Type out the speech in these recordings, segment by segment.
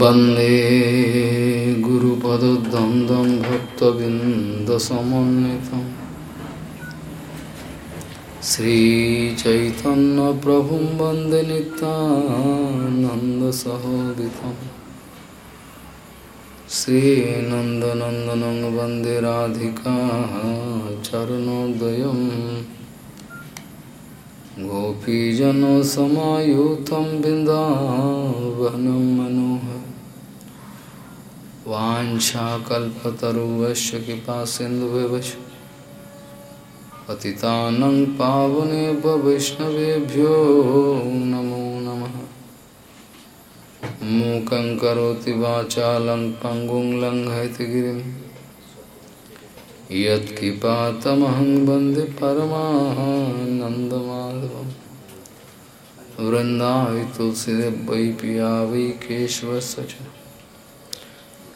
वंदे गुरुपदद्वन्द्वं भक्तबिन्दसमन्वितं श्रीचैतन्यप्रभुं वंदे नितानन्दसहोदितं श्रीनन्दनन्दनं वंदे राधिका चरणोदयम् गोपीजनसमायुतं बिन्दावनं मनोहर वाञ्छाकल्पतरुवश्य कृपा सिन्धुवश पतितानं पावनेभ्य वैष्णवेभ्यो नमो नमः। मूकं करोति वाचालं पङ्गुं लङ्घयति गिरिं। यत्किपातमहं तुलसीदेव वै पिया वै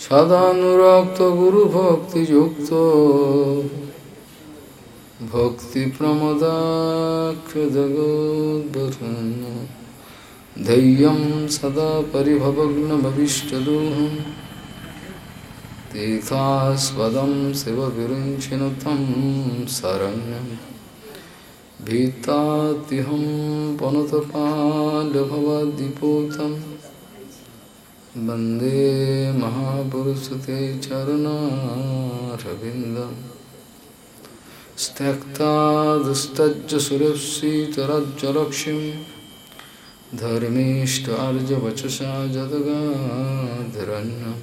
সদানুরক্ত গুরু ভক্তিযুক্ত ভক্তি প্রমদাক্ষ জগদ্বন্য ধৈর্যম সদা পরিভবগ্নভীষ্টদোহম তীর্থাস্পদম শিবগুরুঞ্চিন তম শরণ্যম ভীতাহম পনতপালভবদ্বিপূতম वंदे महापुरुष ते चरुणारविन्दम्। त्यक्ता दुस्तज्ज सुरप्सीतरज्जलक्ष्मीं धर्मीष्टार्जवचसा जदगाधरण्यं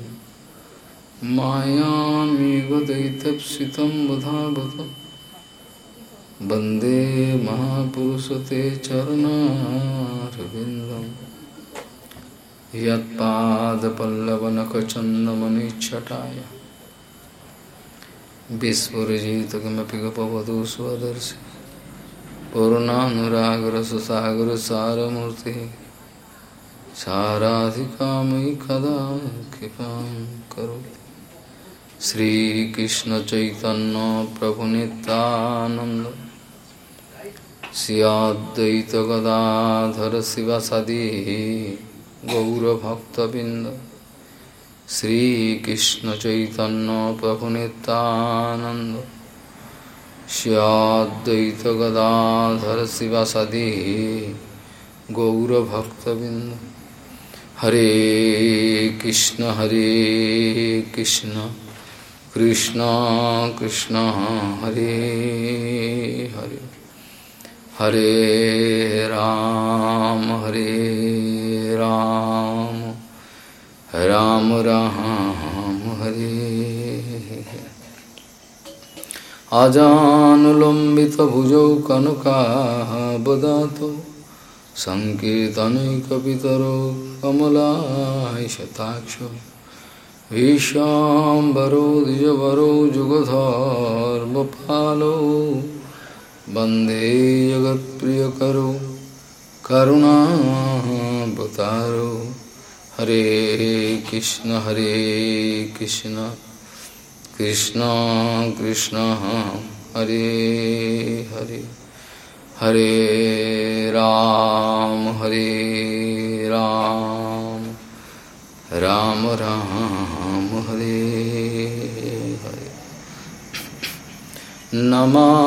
मायामीगदयितप्सितं वधावत वंदे महापुरुष ते चरुणारविन्दम्। यत्पादपल्लवनखचन्दमनिच्छटाय। विस्फुरजित किमपि गपवधू स्वदर्शि पूर्णानुरागरससागरसारमूर्तिः। साराधिकामयि कदा कृपां करोति। श्रीकृष्णचैतन्यप्रभुनितानन्द सियाद्वैतगदाधर शिवसदी गौरभक्तबिन्द श्रीकृष्णचैतन्यप्रभुनितानन्द स्याद्वैतगदाधर शिवसदी गौरभक्तबिन्द हरे कृष्ण हरे कृष्ण कृष्ण कृष्ण हरे हरे हरे राम हरे राम राम राम हरे। अजानुलम्बितभुजौ कनकाबदातौ सङ्कीर्तनैकपितरो कमलायशताक्षौ विश्वाम्बरो द्विजवरो जुगधर्मपालो। वंदे जगत्प्रियकरो करुणावतारो हरे कृष्ण हरे कृष्ण कृष्ण कृष्ण, हरे हरे। हरे राम हरे राम। राम राम, हरे हरे। नमामि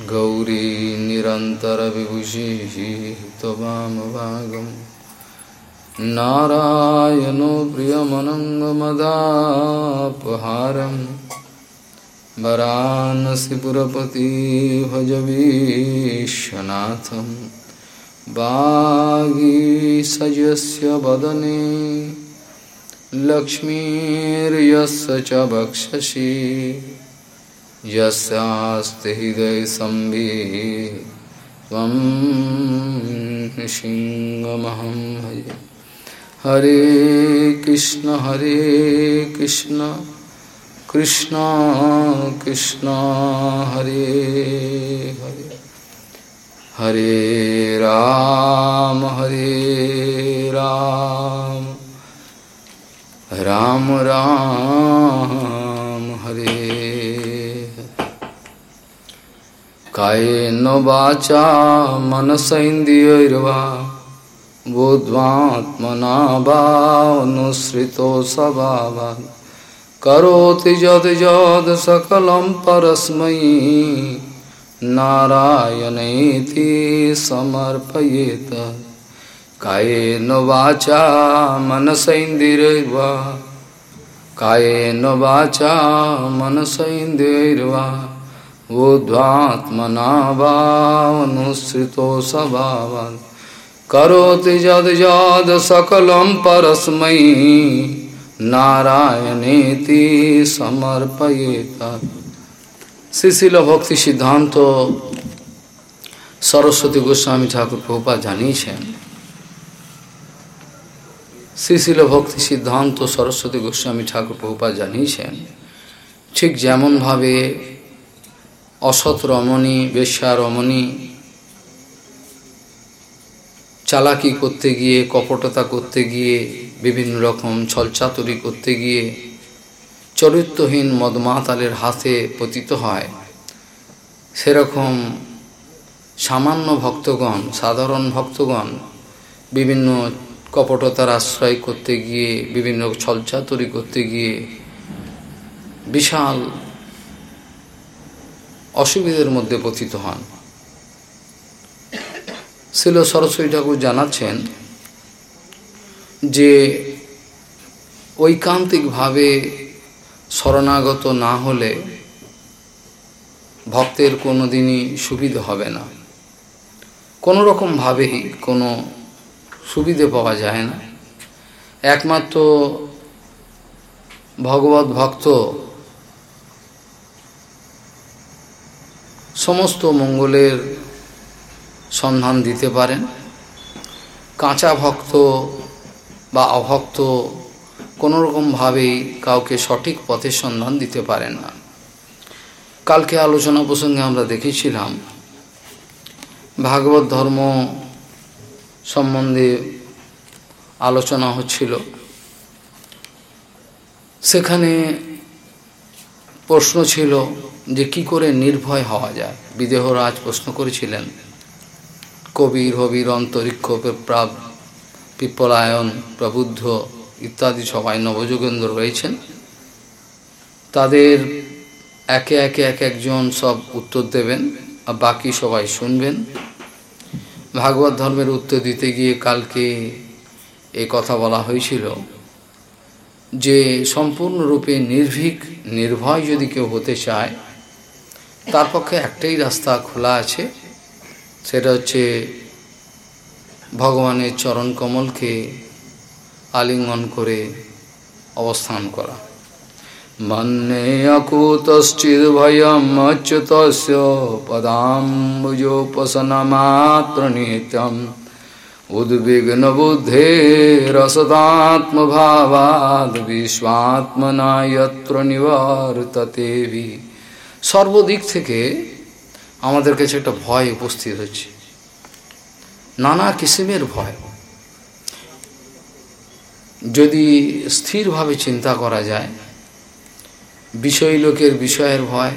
गौरी निरन्तरविभूषिः त्ववामभागं नारायणो प्रियमनङ्गमदापहारं वरानसीपुरपति भज विश्वनाथं वागीसजस्य वदने लक्ष्मीर्यस्य च वक्षसि। यस्यास्ति हृदयसंवि त्वं सिंहमहं भजे हरे कृष्ण हरे कृष्ण कृष्ण कृष्ण, हरे हरे। हरे राम हरे राम। राम राम, हरे कायेन वाचा मनसैन्द्रियैर्वा बोध्वात्मना वानुसृतो स्वभावात् करोति यद् यद् सकलं परस्मै नारायणेति समर्पयेत। कायेन वाचा मनसैन्दिरैर्वा कायेन वाचा मनसैन्दिरैर्वा ऊर्ध्वात्मना वानुसृतो स्वभावान् करोति यद् यद् सकलं परस्मै नारायणेति समर्पयेत শ্রীশিল ভক্তি সিদ্ধান্ত সরস্বতী গোস্বামী ঠাকুর প্রভুপা জানিয়েছেন শ্রীশিল ভক্তি সিদ্ধান্ত সরস্বতী গোস্বামী ঠাকুর প্রভুপা জানিয়েছেন ঠিক যেমনভাবে অসৎ রমণী, বেশ্যা রমণী, চালাকি করতে গিয়ে, কপটতা করতে গিয়ে, বিভিন্ন রকম ছলচাতুরি করতে গিয়ে চরিত্রহীন মদমাতালের হাতে পতিত হয়। সেরকম সামান্য ভক্তগণ, সাধারণ ভক্তগণ বিভিন্ন কপটতার আশ্রয় করতে গিয়ে, বিভিন্ন ছলচাতুরি করতে গিয়ে, বিশাল অসুবিধার মধ্যে পতিত হন। শিল সরস্বতী ঠাকুর জানাচ্ছেন যে ঐকান্তিকভাবে শরণাগত না হলে ভক্তের কোনো দিনই সুবিধে হবে না। কোনো রকমভাবেই কোনো সুবিধে পাওয়া যায় না। একমাত্র ভগবত ভক্ত সমস্ত মঙ্গলের সন্ধান দিতে পারেন। কাঁচা ভক্ত বা অভক্ত কোনো রকমভাবেই কাউকে সঠিক পথের সন্ধান দিতে পারেন না। কালকে আলোচনা প্রসঙ্গে আমরা দেখেছিলাম, ভাগবত ধর্ম সম্বন্ধে আলোচনা হচ্ছিল। সেখানে প্রশ্ন ছিল যে কি করে নির্ভয় হওয়া যায়? বিদেহরাজ প্রশ্ন করেছিলেন, কবির, হবির, অন্তরিক্ষ প্রাপ পিপ্পলায়ন প্রবুদ্ধ ইত্যাদি সবাই নবযোগেন্দ্র রয়েছেন। তাদের একে একে এক একজন সব উত্তর দেবেন, আর বাকি সবাই শুনবেন। ভাগবত ধর্মের উত্তর দিতে গিয়ে কালকে এই কথা বলা হয়েছিল। যে সম্পূর্ণরূপে নির্ভীক, নির্ভয় যদি কেউ হতে চায়, তার পক্ষে একটাই রাস্তা খোলা আছে, সেটা হচ্ছে ভগবানের চরণ কমলকে আলিঙ্গন করে অবস্থান করা। মন্যে অকুতশ্চিদ্ভয়ম অচ্যুত পদাম্বুজোপসনমাত্র নিত্যম উদ্বিগ্ন বুদ্ধে রসদাত্মভাবাদ বিশ্বাত্মনা যত্র নিবর্ততেবি সর্বদিক থেকে আমাদের কাছে একটা ভয় উপস্থিত হচ্ছে। নানা কিসিমের ভয়। যদি স্থিরভাবে চিন্তা করা যায়, বিষয় লোকের বিষয়ের ভয়,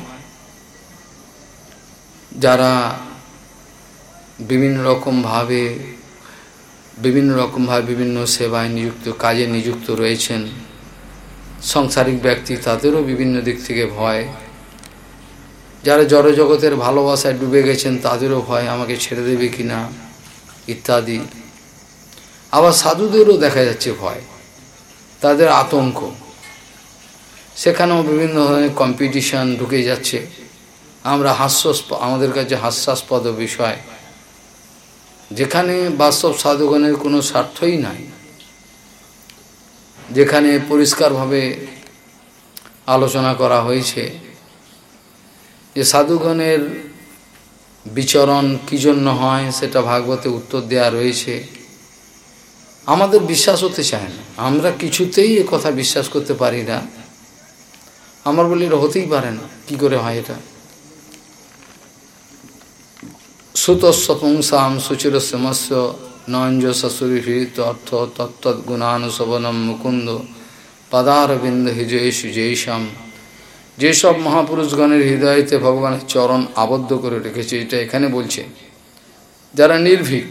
যারা বিভিন্ন রকমভাবে বিভিন্ন রকমভাবে বিভিন্ন সেবায় নিযুক্ত, কাজে নিযুক্ত রয়েছেন। সংসারিক ব্যক্তি তাদেরও বিভিন্ন দিক থেকে ভয়। যারা জড়জগতের ভালোবাসায় ডুবে গেছেন তাদেরও ভয়, আমাকে ছেড়ে দেবে কি না ইত্যাদি। আবার সাধুদেরও দেখা যাচ্ছে ভয়। তাদের আতঙ্ক। সেখানেও বিভিন্ন ধরনের কম্পিটিশান ঢুকে যাচ্ছে। আমরা হাস্যস্প, আমাদের কাছে হাস্যাস্পদ বিষয়। যেখানে বাস্তব সাধুগণের কোনো স্বার্থই নাই, যেখানে পরিষ্কারভাবে আলোচনা করা হয়েছে যে সাধুগণের বিচরণ কী জন্য হয়, সেটা ভাগবতে উত্তর দেওয়া রয়েছে। আমাদের বিশ্বাস হতে চায় না। আমরা কিছুতেই কথা বিশ্বাস করতে পারি না। আমার বলি এটা হতেই পারে না। কী করে হয় এটা? সুতস্বপুংসাম সুচিরস্যমস্য নঞ্জ সসুরিহৃত অর্থ তত্তৎগুণানুশবনম মুকুন্দ পদারবিন্দ হিজয়েশু জয়সাম যেসব মহাপুরুষগণের হৃদয়তে ভগবানের চরণ আবদ্ধ করে রেখেছে, এটা এখানে বলছে। যারা নির্ভীক,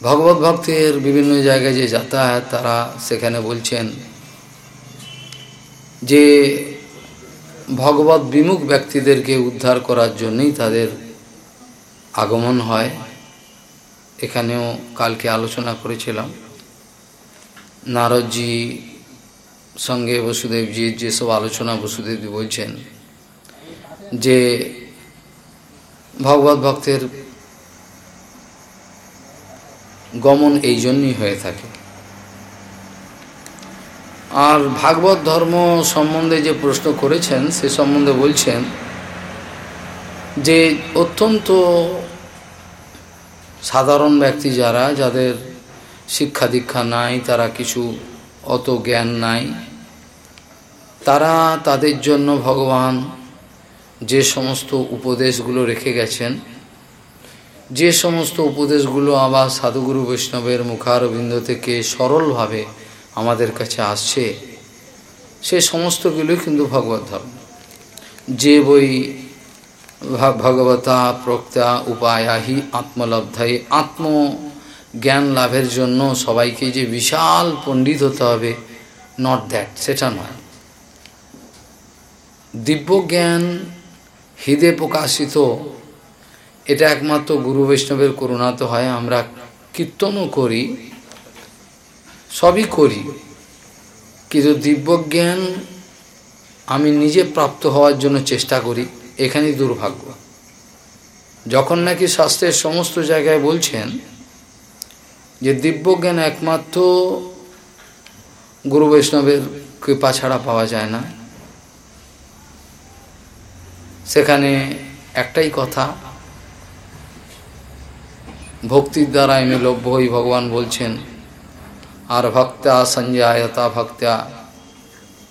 ভগবত ভক্তের বিভিন্ন জায়গায় যে যাতায়াত, তারা সেখানে বলছেন যে ভগবত বিমুখ ব্যক্তিদেরকে উদ্ধার করার জন্যই তাদের আগমন হয়। এখানেও কালকে আলোচনা করেছিলাম। নারদজি সঙ্গে বসুদেবজির যেসব আলোচনা বসুদেবজি বলছেন, যে ভগবত ভক্তের গমন এই জন্যই হয়ে থাকে। আর ভাগবত ধর্ম সম্বন্ধে যে প্রশ্ন করেছেন, সে সম্বন্ধে বলছেন যে অত্যন্ত সাধারণ ব্যক্তি যারা, যাদের শিক্ষা দীক্ষা নাই, তারা কিছু অত জ্ঞান নাই, তারা তাদের জন্য ভগবান যে সমস্ত উপদেশগুলো রেখে গেছেন, যে সমস্ত উপদেশগুলো আবার সাধুগুরু বৈষ্ণবের মুখারবিন্দ থেকে সরলভাবে আমাদের কাছে আসছে, সে সমস্তগুলোই কিন্তু ভগবত ধর্ম। যে বই ভগবতা, প্রক্তা, উপায়াহি, আত্মলব্ধাই আত্ম জ্ঞান লাভের জন্য সবাইকে যে বিশাল পণ্ডিত হতে হবে নট দ্যাট সেটা নয়। দিব্য জ্ঞান হৃদে প্রকাশিত, এটা একমাত্র গুরু বৈষ্ণবের করুণাতে হয়, আমরা কীর্তনও করি সবই করি। কিন্তু দিব্যজ্ঞান আমি নিজে প্রাপ্ত হওয়ার জন্য চেষ্টা করি, এখানেই দুর্ভাগ্য। যখন নাকি শাস্ত্রের সমস্ত জায়গায় বলছেন যে দিব্যজ্ঞান একমাত্র গুরু বৈষ্ণবের কৃপা ছাড়া পাওয়া যায় না, সেখানে একটাই কথা, ভক্তির দ্বারা আমি লভ্য ভগবান বলছেন আর ভক্তা, সঞ্জায়তা, ভক্তা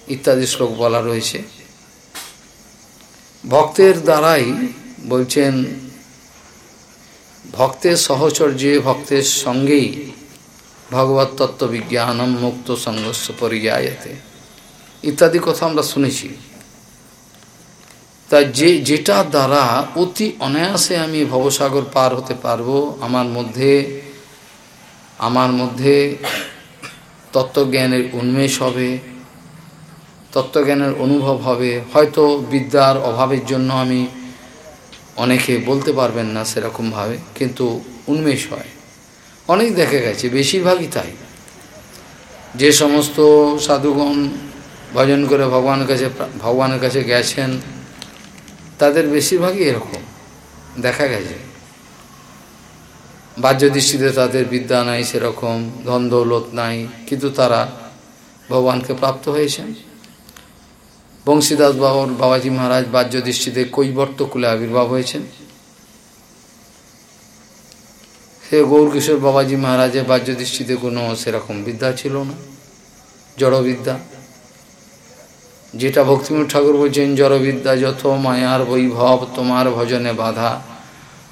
ইত্যাদি শ্লোক বলা রয়েছে। ভক্তের দ্বারাই বলছেন, ভক্তের সহচর্যে, ভক্তের সঙ্গেই ভগবত তত্ত্ব বিজ্ঞানম মুক্ত সংঘর্ষ পরিযায়তে। ইত্যাদি কথা আমরা শুনেছি। তা যে, যেটা দ্বারা অতি অনায়াসে আমি ভবসাগর পার হতে পারব, আমার মধ্যে আমার মধ্যে তত্ত্বজ্ঞানের উন্মেষ হবে, তত্ত্বজ্ঞানের অনুভব হবে। হয়তো বিদ্যার অভাবের জন্য আমি অনেকে বলতে পারবেন না সেরকমভাবে, কিন্তু উন্মেষ হয়। অনেক দেখা গেছে, বেশিরভাগই তাই। যে সমস্ত সাধুগণ ভজন করে ভগবানের কাছে ভগবানের কাছে গেছেন, তাদের বেশিরভাগই এরকম। দেখা গেছে। বাহ্য দৃষ্টিতে তাদের বিদ্যা নাই, সেরকম ধন দৌলত নাই, কিন্তু তারা ভগবানকে প্রাপ্ত হয়েছেন। বংশীদাস বাবর, বাবাজি মহারাজ বাহ্য দৃষ্টিতে কৈবর্ত কুলে আবির্ভাব হয়েছেন। সে গৌরকিশোর বাবাজি মহারাজের বাহ্য দৃষ্টিতে কোনো সেরকম বিদ্যা ছিল না জড়বিদ্যা যেটা ভক্তিমূর ঠাকুর বলছেন জড়বিদ্যা যত মায়ার বৈভব, তোমার ভজনে বাধা।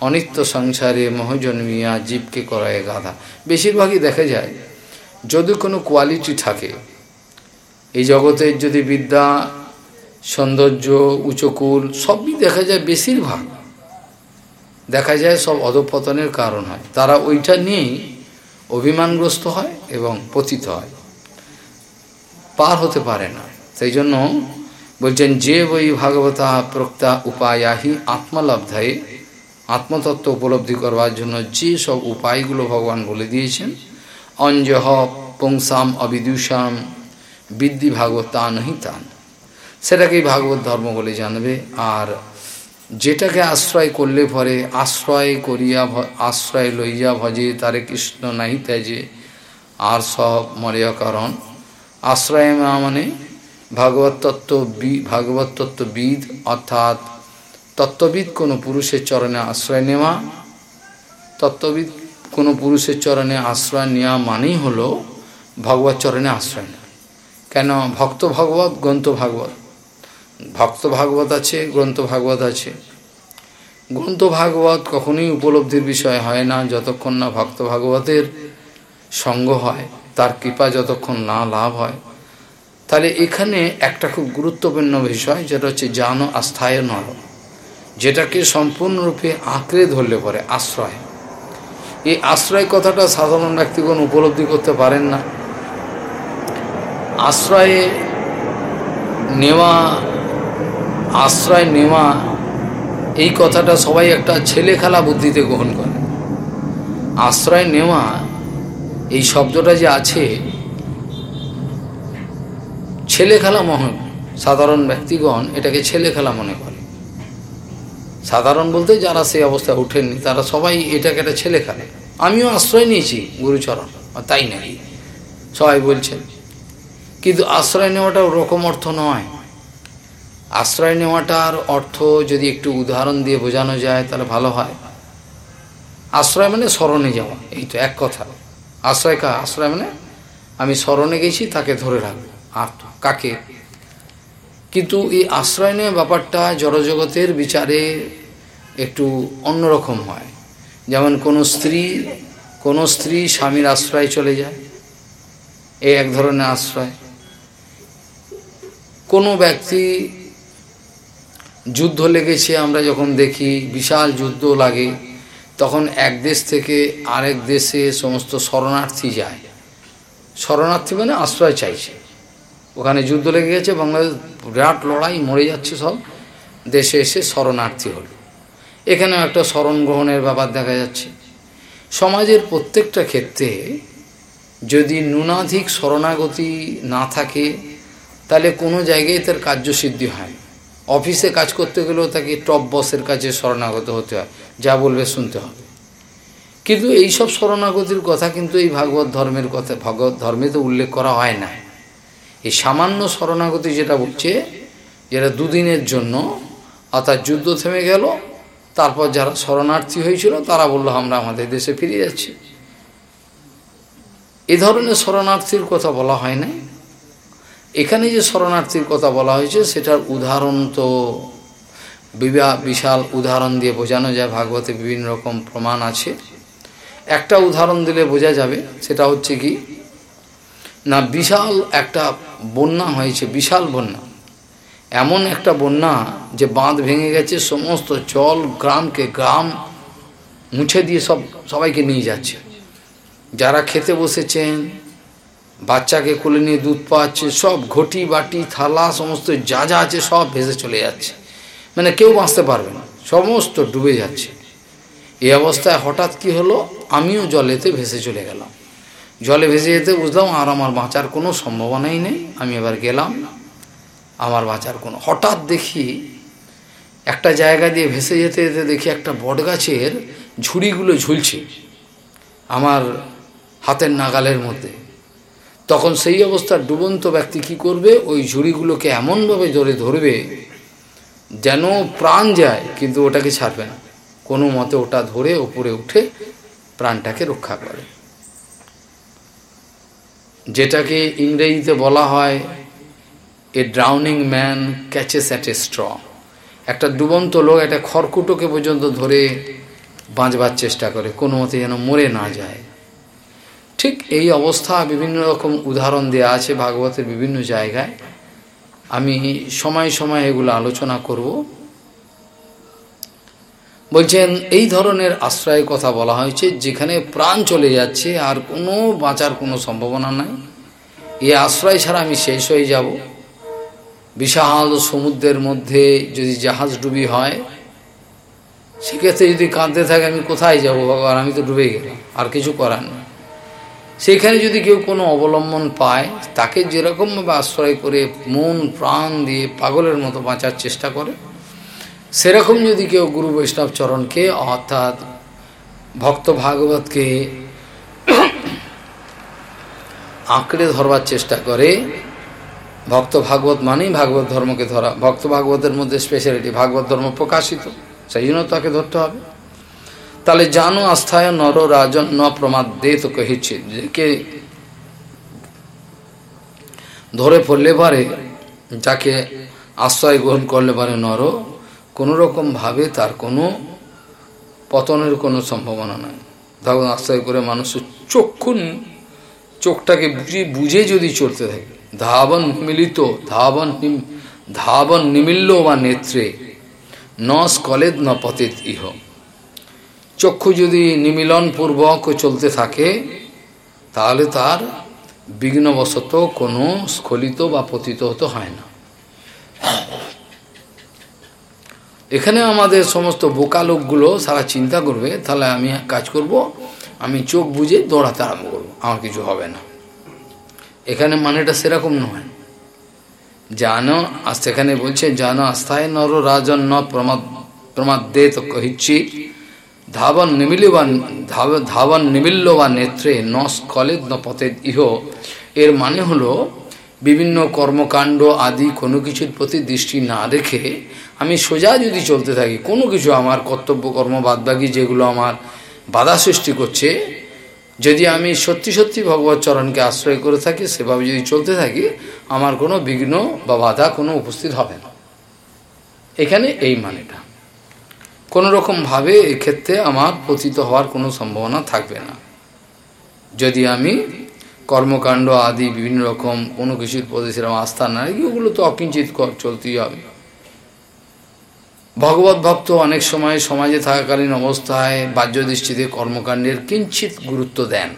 অনিত্য সংসারে মহজন্মিয়া জীবকে করায় গাধা। বেশিরভাগই দেখা যায়, যদি কোনো কোয়ালিটি থাকে, এই জগতের যদি বিদ্যা, সৌন্দর্য উচকুল সবই দেখা যায় বেশিরভাগ। দেখা যায় সব অধপতনের কারণ হয়। তারা ওইটা নিয়েই অভিমানগ্রস্ত হয় এবং পতিত হয়। পার হতে পারে না। সেই জন্য বলছেন, যে বই ভাগবতা প্রক্তা উপায়াহি আত্মলব্ধায় আত্মতত্ত্ব উপলব্ধি করবার জন্য যে সব উপায়গুলো ভগবান বলে দিয়েছেন, অঞ্জহ, পুংসাম, অবিদুষাম বিদ্যি ভাগবত তা নহি তান। সেটাকেই ভাগবত ধর্ম বলে জানবে, আর যেটাকে আশ্রয় করলে পরে আশ্রয় করিয়া আশ্রয় লইয়া ভজে তারে কৃষ্ণ নাহি তেজে আর সব মরিয়া কারণ আশ্রয় মানে ভাগবত তত্ত্ব ভাগবত তত্ত্ববিদ অর্থাৎ তত্ত্ববিদ কোনো পুরুষের চরণে আশ্রয় নেওয়া, তত্ত্ববিদ কোনো পুরুষের চরণে আশ্রয় নেওয়া মানেই হলো ভগবত চরণে আশ্রয় নেওয়া। কেন? ভক্ত ভাগবত, গ্রন্থ ভাগবত। ভক্ত ভাগবত আছে, গ্রন্থ ভাগবত আছে। গ্রন্থ ভাগবত কখনোই উপলব্ধির বিষয় হয় না, যতক্ষণ না ভক্ত ভাগবতের সঙ্গ হয়, তার কৃপা যতক্ষণ না লাভ হয়। তাহলে এখানে একটা খুব গুরুত্বপূর্ণ বিষয়, যেটা হচ্ছে জান আস্থায় নর যেটাকে সম্পূর্ণরূপে আঁকড়ে ধরলে পরে আশ্রয়। এই আশ্রয় কথাটা সাধারণ ব্যক্তিগণ উপলব্ধি করতে পারেন না। আশ্রয়ে নেওয়া, আশ্রয় নেওয়া, এই কথাটা সবাই একটা ছেলে খেলা বুদ্ধিতে গ্রহণ করে। আশ্রয় নেওয়া, এই শব্দটা যে আছে ছেলে খেলা মহন সাধারণ ব্যক্তিগণ এটাকে ছেলে খেলা মনে করে। সাধারণ বলতে যারা সেই অবস্থায় ওঠেননি, তারা সবাই এটাকে একটা ছেলে আমিও আশ্রয় নিয়েছি গুরুচরণ তাই নাকি? সবাই বলছেন। কিন্তু আশ্রয় নেওয়াটা ওরকম অর্থ নয়। আশ্রয় নেওয়াটার অর্থ যদি একটু উদাহরণ দিয়ে বোঝানো যায়, তাহলে ভালো হয়। আশ্রয় মানে স্মরণে যাওয়া, এই তো এক কথা। আশ্রয় কা? আশ্রয় মানে আমি স্মরণে গেছি, তাকে ধরে রাখব। আর কাকে? কিন্তু এই আশ্রয় নেওয়া ব্যাপারটা জড়জগতের বিচারে একটু অন্যরকম হয়। যেমন কোনো স্ত্রী কোনো স্ত্রী স্বামীর আশ্রয় চলে যায় এই এক ধরনের আশ্রয়। কোনো ব্যক্তি যুদ্ধ লেগেছে, আমরা যখন দেখি বিশাল যুদ্ধ লাগে, তখন এক দেশ থেকে আরেক দেশে সমস্ত শরণার্থী যায়। শরণার্থী মানে আশ্রয় চাইছে। ওখানে যুদ্ধ লেগে গেছে, বাংলাদেশ বিরাট লড়াই, মরে যাচ্ছে সব। দেশে এসে শরণার্থী হল। এখানেও একটা স্মরণ গ্রহণের ব্যাপার দেখা যাচ্ছে। সমাজের প্রত্যেকটা ক্ষেত্রে যদি ন্যূনাধিক শরণাগতি না থাকে, তাহলে কোনো জায়গায় তার কার্যসিদ্ধি হয় না। অফিসে কাজ করতে গেলেও তাকে টপ বসের কাছে শরণাগত হতে হয়, যা বলবে শুনতে হবে। কিন্তু এই সব শরণাগতির কথা কিন্তু এই ভাগবত ধর্মের কথা, ভগবত ধর্মে তো উল্লেখ করা হয় না। এই সামান্য শরণাগতি যেটা বলছে যেটা দুদিনের জন্য অর্থাৎ যুদ্ধ থেমে গেল, তারপর যারা শরণার্থী হয়েছিল, তারা বলল, আমরা আমাদের দেশে ফিরে যাচ্ছি। এ ধরনের শরণার্থীর কথা বলা হয় না এখানে যে শরণার্থীর কথা বলা হয়েছে, সেটার উদাহরণ তো বিবাহ বিশাল উদাহরণ দিয়ে বোঝানো যায়, ভাগবতে বিভিন্ন রকম প্রমাণ আছে। একটা উদাহরণ দিলে বোঝা যাবে, সেটা হচ্ছে কি না, বিশাল একটা বন্যা হয়েছে, বিশাল বন্যা। এমন একটা বন্যা যে বাঁধ ভেঙে গেছে, সমস্ত জল গ্রামকে গ্রাম মুছে দিয়ে সব, সবাইকে নিয়ে যাচ্ছে। যারা খেতে বসেছেন, বাচ্চাকে কোলে নিয়ে দুধ পাচ্ছে, সব ঘটি, বাটি, থালা, সমস্ত যা যা আছে সব ভেসে চলে যাচ্ছে। মানে কেউ বাঁচতে পারবে না, সমস্ত ডুবে যাচ্ছে। এই অবস্থায় হঠাৎ কি হলো? আমিও জলেতে ভেসে চলে গেলাম। জলে ভেসে যেতে বুঝলাম, আর আমার বাঁচার কোনো সম্ভাবনাই নেই। আমি এবার গেলাম। আমার বাঁচার কোনো হঠাৎ দেখি একটা জায়গা দিয়ে ভেসে যেতে যেতে দেখি একটা বট গাছের ঝুড়িগুলো ঝুলছে আমার হাতের নাগালের মধ্যে। তখন সেই অবস্থার ডুবন্ত ব্যক্তি কি করবে? ওই ঝুড়িগুলোকে এমনভাবে ধরে ধরবে যেন প্রাণ যায়, কিন্তু ওটাকে ছাড়বে না। কোনো মতে ওটা ধরে ওপরে উঠে প্রাণটাকে রক্ষা করে। যেটাকে ইংরেজিতে বলা হয় a drowning man catches at a straw একটা ডুবন্ত লোক একটা খড়কুটোকে পর্যন্ত ধরে বাঁচবার চেষ্টা করে, কোনো মতে যেন মরে না যায়। ঠিক এই অবস্থা বিভিন্ন রকম উদাহরণ দেওয়া আছে ভাগবতের বিভিন্ন জায়গায়। আমি সময় সময় এগুলো আলোচনা করব। বলছেন, এই ধরনের আশ্রয়ের কথা বলা হয়েছে যেখানে প্রাণ চলে যাচ্ছে আর কোনো বাঁচার কোনো সম্ভাবনা নাই। এই আশ্রয় ছাড়া আমি শেষ হয়ে যাব। বিশাল সমুদ্রের মধ্যে যদি জাহাজ ডুবি হয়, সেক্ষেত্রে যদি কাঁদতে থাকে, আমি কোথায় যাব ভগবান? আমি তো ডুবে গেলাম, আর কিছু করার নেই। সেখানে যদি কেউ কোনো অবলম্বন পায়, তাকে যেরকমভাবে আশ্রয় করে মন প্রাণ দিয়ে পাগলের মতো বাঁচার চেষ্টা করে সেরকম যদি কেউ গুরু বৈষ্ণব চরণকে অর্থাৎ ভক্ত ভাগবতকে আঁকড়ে ধরবার চেষ্টা করে, ভক্ত ভাগবত মানেই ভাগবত ধর্মকে ধরা। ভক্ত ভাগবতের মধ্যে স্পেশালিটি ভাগবত ধর্ম প্রকাশিত, সেই জন্য তাকে ধরতে হবে। তাহলে জানো আস্থায় নর রাজন ন প্রমাদ তো কহিছে কে ধরে পড়লে পারে, যাকে আশ্রয় গ্রহণ করলে পারে নর কোনো ভাবে তার কোনো পতনের কোনো সম্ভাবনা নাই। ধরুন আশ্রয় করে মানুষের চক্ষুন, চোখটাকে বুঝে বুঝে যদি চলতে থাকে, ধাবন মিলিত, ধাবন ধাবন নিমিল্ল বা নেত্রে, ন স্কলেদ ন পতেত ইহ। চক্ষু যদি নিমিলন পূর্বক চলতে থাকে, তাহলে তার বিঘ্নবশত কোনো স্খলিত বা পতিত হতে হয় না। এখানে আমাদের সমস্ত বোকা লোকগুলো সারা চিন্তা করবে, তাহলে আমি কাজ করব, আমি চোখ বুঝে দৌড়াতে আরম্ভ করব, আমার কিছু হবে না। এখানে মানেটা সেরকম নয়। জানো আর সেখানে বলছে, জানো, আস্থায় নর রাজন ন প্রমাদ প্রমাদ তো কহিচ্ছি, ধাবন নিমিল্যবান ধাবন নিমিল্য বা নেত্রে ন স্কলেদ ন পথে ইহ। এর মানে হলো, বিভিন্ন কর্মকাণ্ড আদি কোনো কিছুর প্রতি দৃষ্টি না রেখে আমি সোজা যদি চলতে থাকি, কোনো কিছু আমার কর্তব্য, কর্ম, বাদবাকি যেগুলো আমার বাধা সৃষ্টি করছে, যদি আমি সত্যি সত্যি ভগবত চরণকে আশ্রয় করে থাকি, সেভাবে যদি চলতে থাকি, আমার কোনো বিঘ্ন বা বাধা কোনো উপস্থিত হবে না। এখানে এই মানেটা। কোনো রকমভাবে এক্ষেত্রে আমার পতিত হওয়ার কোনো সম্ভাবনা থাকবে না। যদি আমি কর্মকাণ্ড আদি বিভিন্ন রকম কোনো কিছুর প্রতি সেরকম আস্থা না ওগুলো তো অকিঞ্চিত চলতেই হবে। ভগবত ভক্ত অনেক সময় সমাজে থাকাকালীন অবস্থায় বাহ্য দৃষ্টিতে কর্মকাণ্ডের কিঞ্চিত গুরুত্ব দেন।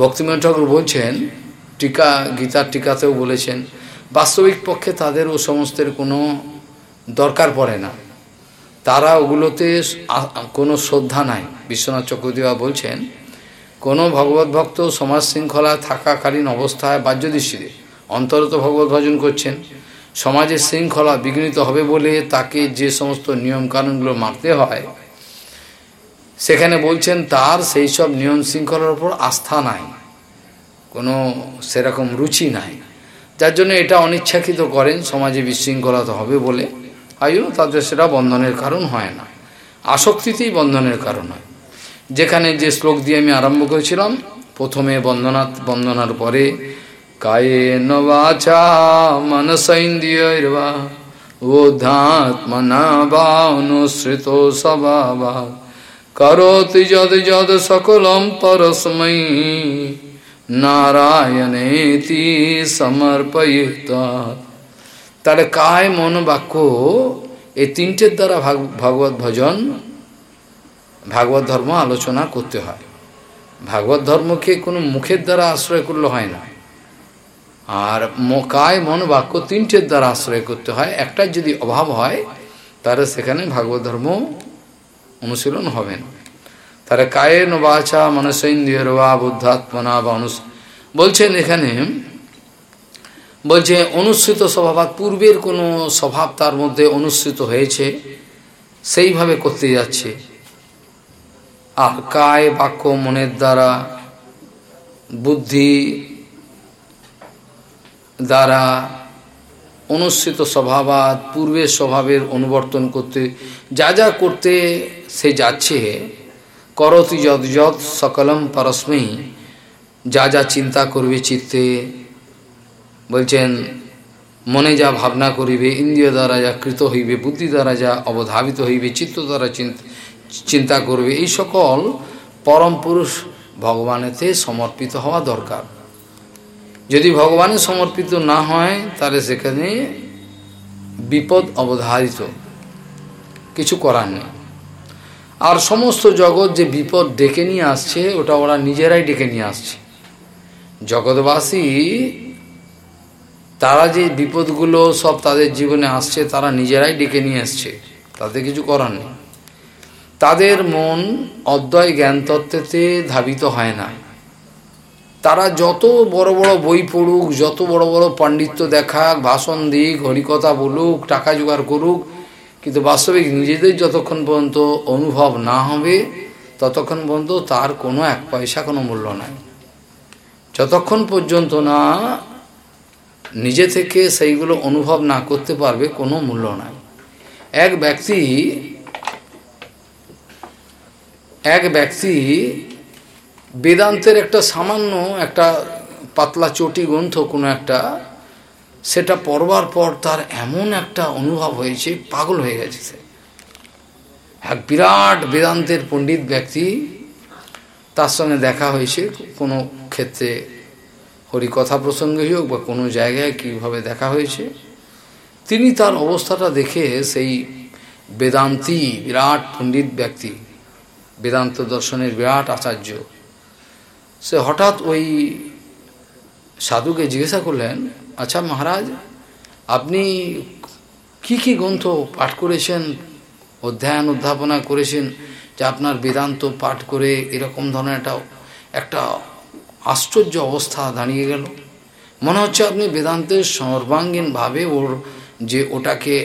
ভক্তিময় ঠাকুর বলছেন, টিকা, গীতার টিকাতেও বলেছেন, বাস্তবিক পক্ষে তাদের ও সমস্তের কোনো দরকার পড়ে না। তারা ওগুলোতে কোনো শ্রদ্ধা নাই। বিশ্বনাথ চক্রদেবা বলছেন, কোনো ভগবত ভক্ত সমাজ শৃঙ্খলা থাকাকালীন অবস্থায় বাহ্য দৃষ্টিতে অন্তরত ভগবত ভজন করছেন। সমাজের শৃঙ্খলা বিঘ্নিত হবে বলে তাকে যে সমস্ত নিয়মকানুনগুলো মানতে হয়, সেখানে বলছেন তার সেই সব নিয়ম শৃঙ্খলার উপর আস্থা নাই, কোনো সেরকম রুচি নাই। যার জন্য এটা অনিচ্ছাকৃত করেন, সমাজে বিশৃঙ্খলতা হবে বলে। আয়ু তাদের সেটা বন্ধনের কারণ হয় না। আসক্তিতেই বন্ধনের কারণ হয়। যেখানে যে শ্লোক দিয়ে আমি আরম্ভ করেছিলাম, প্রথমে বন্দনাথ বন্দনার পরে কায়েন বাচা মনসৈন্দ্রিয়র্বা ওধাত্মনা বা অনুসৃত স্বভাবা করোতি যদ যদ সকলম পরস্মৈ নারায়ণেতি সমর্পয়িত তাহলে কায় মন বাক্য এই তিনটের দ্বারা ভাগবত ভজন ভাগবত ধর্ম আলোচনা করতে হয় ভাগবত ধর্মকে কোনো মুখের দ্বারা আশ্রয় করলে হয় না আর কায় মন বাক্য তিনটের দ্বারা আশ্রয় করতে হয়। একটার যদি অভাব হয়, তাহলে সেখানে ভাগবত ধর্ম অনুশীলন হবে না। তারা কায়ের বাচা মনসৈন্দ্রিয়ের বা বুদ্ধাত্মনা বা অনু বলছেন এখানে, বলছে অনুসৃত স্বভাব পূর্বের কোনো স্বভাব তার মধ্যে অনুসৃত হয়েছে, সেইভাবে করতে যাচ্ছে। আর কায় বাক্য মনের দ্বারা বুদ্ধি দ্বারা অনুসৃত স্বভাবাদ পূর্বের স্বভাবের অনুবর্তন করতে যা যা করতে সে যাচ্ছে করতি যদ যদ সকলম পরস্মৈ, যা যা চিন্তা করবে চিত্তে, বলছেন, মনে যা ভাবনা করিবে, ইন্দ্রিয় দ্বারা যা কৃত হইবে, বুদ্ধি দ্বারা যা অবধাবিত হইবে, চিত্ত দ্বারা চিন্তা করবে, এই সকল পরম পুরুষ ভগবানেতে সমর্পিত হওয়া দরকার। যদি ভগবানের সমর্পিত না হয়, তাহলে সেখানে বিপদ অবধারিত। কিছু করার নেই। আর সমস্ত জগৎ যে বিপদ ডেকে নিয়ে আসছে, ওটা ওরা নিজেরাই ডেকে নিয়ে আসছে। জগৎবাসী, তারা যে বিপদগুলো সব তাদের জীবনে আসছে, তারা নিজেরাই ডেকে নিয়ে আসছে। তাতে কিছু করার নেই। তাদের মন অদ্বয় জ্ঞান তত্ত্বেতে ধাবিত হয় না। তারা যত বড় বড় বই পড়ুক, যত বড় বড় পাণ্ডিত্য দেখাক, ভাষণ দিক, হরিকথা বলুক, টাকা জোগাড় করুক, কিন্তু বাস্তবিক নিজেদের যতক্ষণ পর্যন্ত অনুভব না হবে, ততক্ষণ পর্যন্ত তার কোনো এক পয়সা, কোনো মূল্য নাই। যতক্ষণ পর্যন্ত না নিজে থেকে সেইগুলো অনুভব না করতে পারবে, কোনো মূল্য নাই। এক ব্যক্তি এক ব্যক্তি বেদান্তের একটা সামান্য একটা পাতলা চটি গ্রন্থ কোনো একটা, সেটা পড়বার পর তার এমন একটা অনুভব হয়েছে, পাগল হয়ে গেছে সে। এক বিরাট বেদান্তের পণ্ডিত ব্যক্তি, তার সঙ্গে দেখা হয়েছে, কোনো ক্ষেত্রে হরিকথা প্রসঙ্গে হোক বা কোনো জায়গায় কীভাবে দেখা হয়েছে। তিনি তার অবস্থাটা দেখে সেই বেদান্তি বিরাট পণ্ডিত ব্যক্তি, বেদান্ত দর্শনের বিরাট আচার্য সে হঠাৎ ওই সাধুকে জিজ্ঞাসা করলেন আচ্ছা মহারাজ, আপনি কি কি গ্রন্থ পাঠ করেছেন? অধ্যয়ন অধ্যাপনা করেছেন? যে আপনার বেদান্ত পাঠ করে এরকম ধরনের একটা একটা আশ্চর্য অবস্থা দাঁড়িয়ে গেল। মনে হচ্ছে আপনি বেদান্তের সর্বাঙ্গীনভাবে ওর যে ওটাকে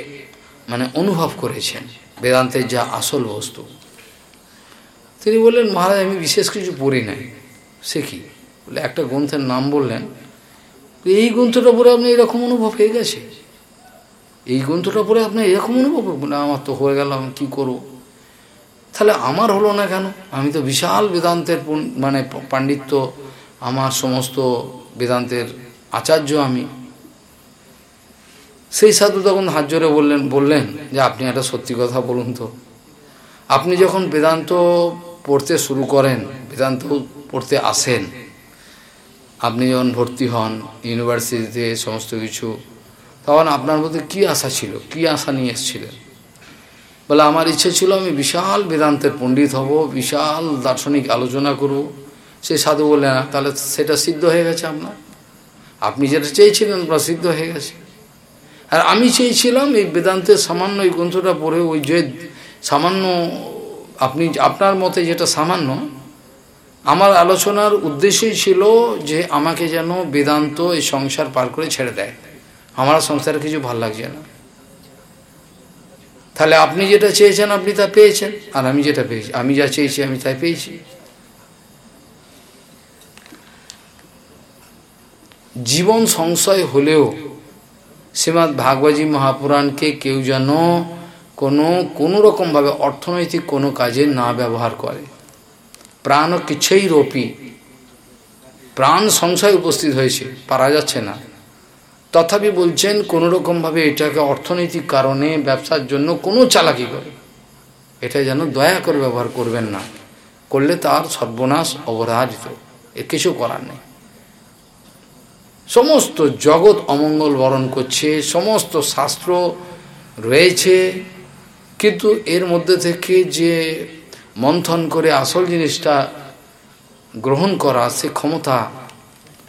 মানে অনুভব করেছেন, বেদান্তের যা আসল বস্তু। তিনি বললেন, মহারাজ, আমি বিশেষ কিছু পড়ি নাই। সে কি? বলে একটা গ্রন্থের নাম বললেন, এই গ্রন্থটা পরে আপনি এরকম অনুভব হয়ে গেছে? এই গ্রন্থটা পরে আপনি এরকম অনুভব বলে, আমার তো হয়ে গেল, আমি কী করব? তাহলে আমার হলো না কেন? আমি তো বিশাল বেদান্তের মানে পাণ্ডিত্য, আমার সমস্ত বেদান্তের আচার্য আমি। সেই সাধু তখন হাত জোরে বললেন বললেন যে, আপনি একটা সত্যি কথা বলুন তো। আপনি যখন বেদান্ত পড়তে শুরু করেন, বেদান্ত পড়তে আসেন। আপনি যখন ভর্তি হন, ইউনিভার্সিটিতে সমস্ত কিছু, তখন আপনার মধ্যে কী আশা ছিল? কী আশা নিয়ে এসেছিলেন? বলে, আমার ইচ্ছে ছিল আমি বিশাল বেদান্তের পণ্ডিত হব, বিশাল দার্শনিক আলোচনা করব। সে সাধু বলে না, তাহলে সেটা সিদ্ধ হয়ে গেছে আপনার। আপনি যেটা চেয়েছিলেন আপনার সিদ্ধ হয়ে গেছে। আর আমি চেয়েছিলাম এই বেদান্তের সামান্য এই গ্রন্থটা পড়ে, ওই যে সামান্য আপনি, আপনার মতে যেটা সামান্য আমার আলোচনার উদ্দেশ্যই ছিল যে আমাকে যেন বেদান্ত এই সংসার পার করে ছেড়ে দেয়। আমার সংসারে কিছু ভালো লাগছে না। তাহলে আপনি যেটা চেয়েছেন আপনি তা পেয়েছেন, আর আমি যেটা পেয়েছি, আমি যা চেয়েছি আমি তাই পেয়েছি। জীবন সংশয় হলেও শ্রীমৎ ভাগবতী মহাপুরাণকে কেউ যেন কোনো কোনো রকমভাবে অর্থনৈতিক কোনো কাজে না ব্যবহার করে। প্রাণ কিছুই রোপি। প্রাণ সংশয় উপস্থিত হয়েছে, পারা যাচ্ছে না। তথাপি বলছেন, কোনো রকমভাবে এটাকে অর্থনৈতিক কারণে ব্যবসার জন্য কোনো চালাকি করে। এটা যেন দয়া করে ব্যবহার করবেন না। করলে তার সর্বনাশ অবরাজিত এর কিছু করার নেই। সমস্ত জগৎ অমঙ্গল বরণ করছে, সমস্ত শাস্ত্র রয়েছে, কিন্তু এর মধ্যে থেকে যে মন্থন করে আসল জিনিসটা গ্রহণ করা, সে ক্ষমতা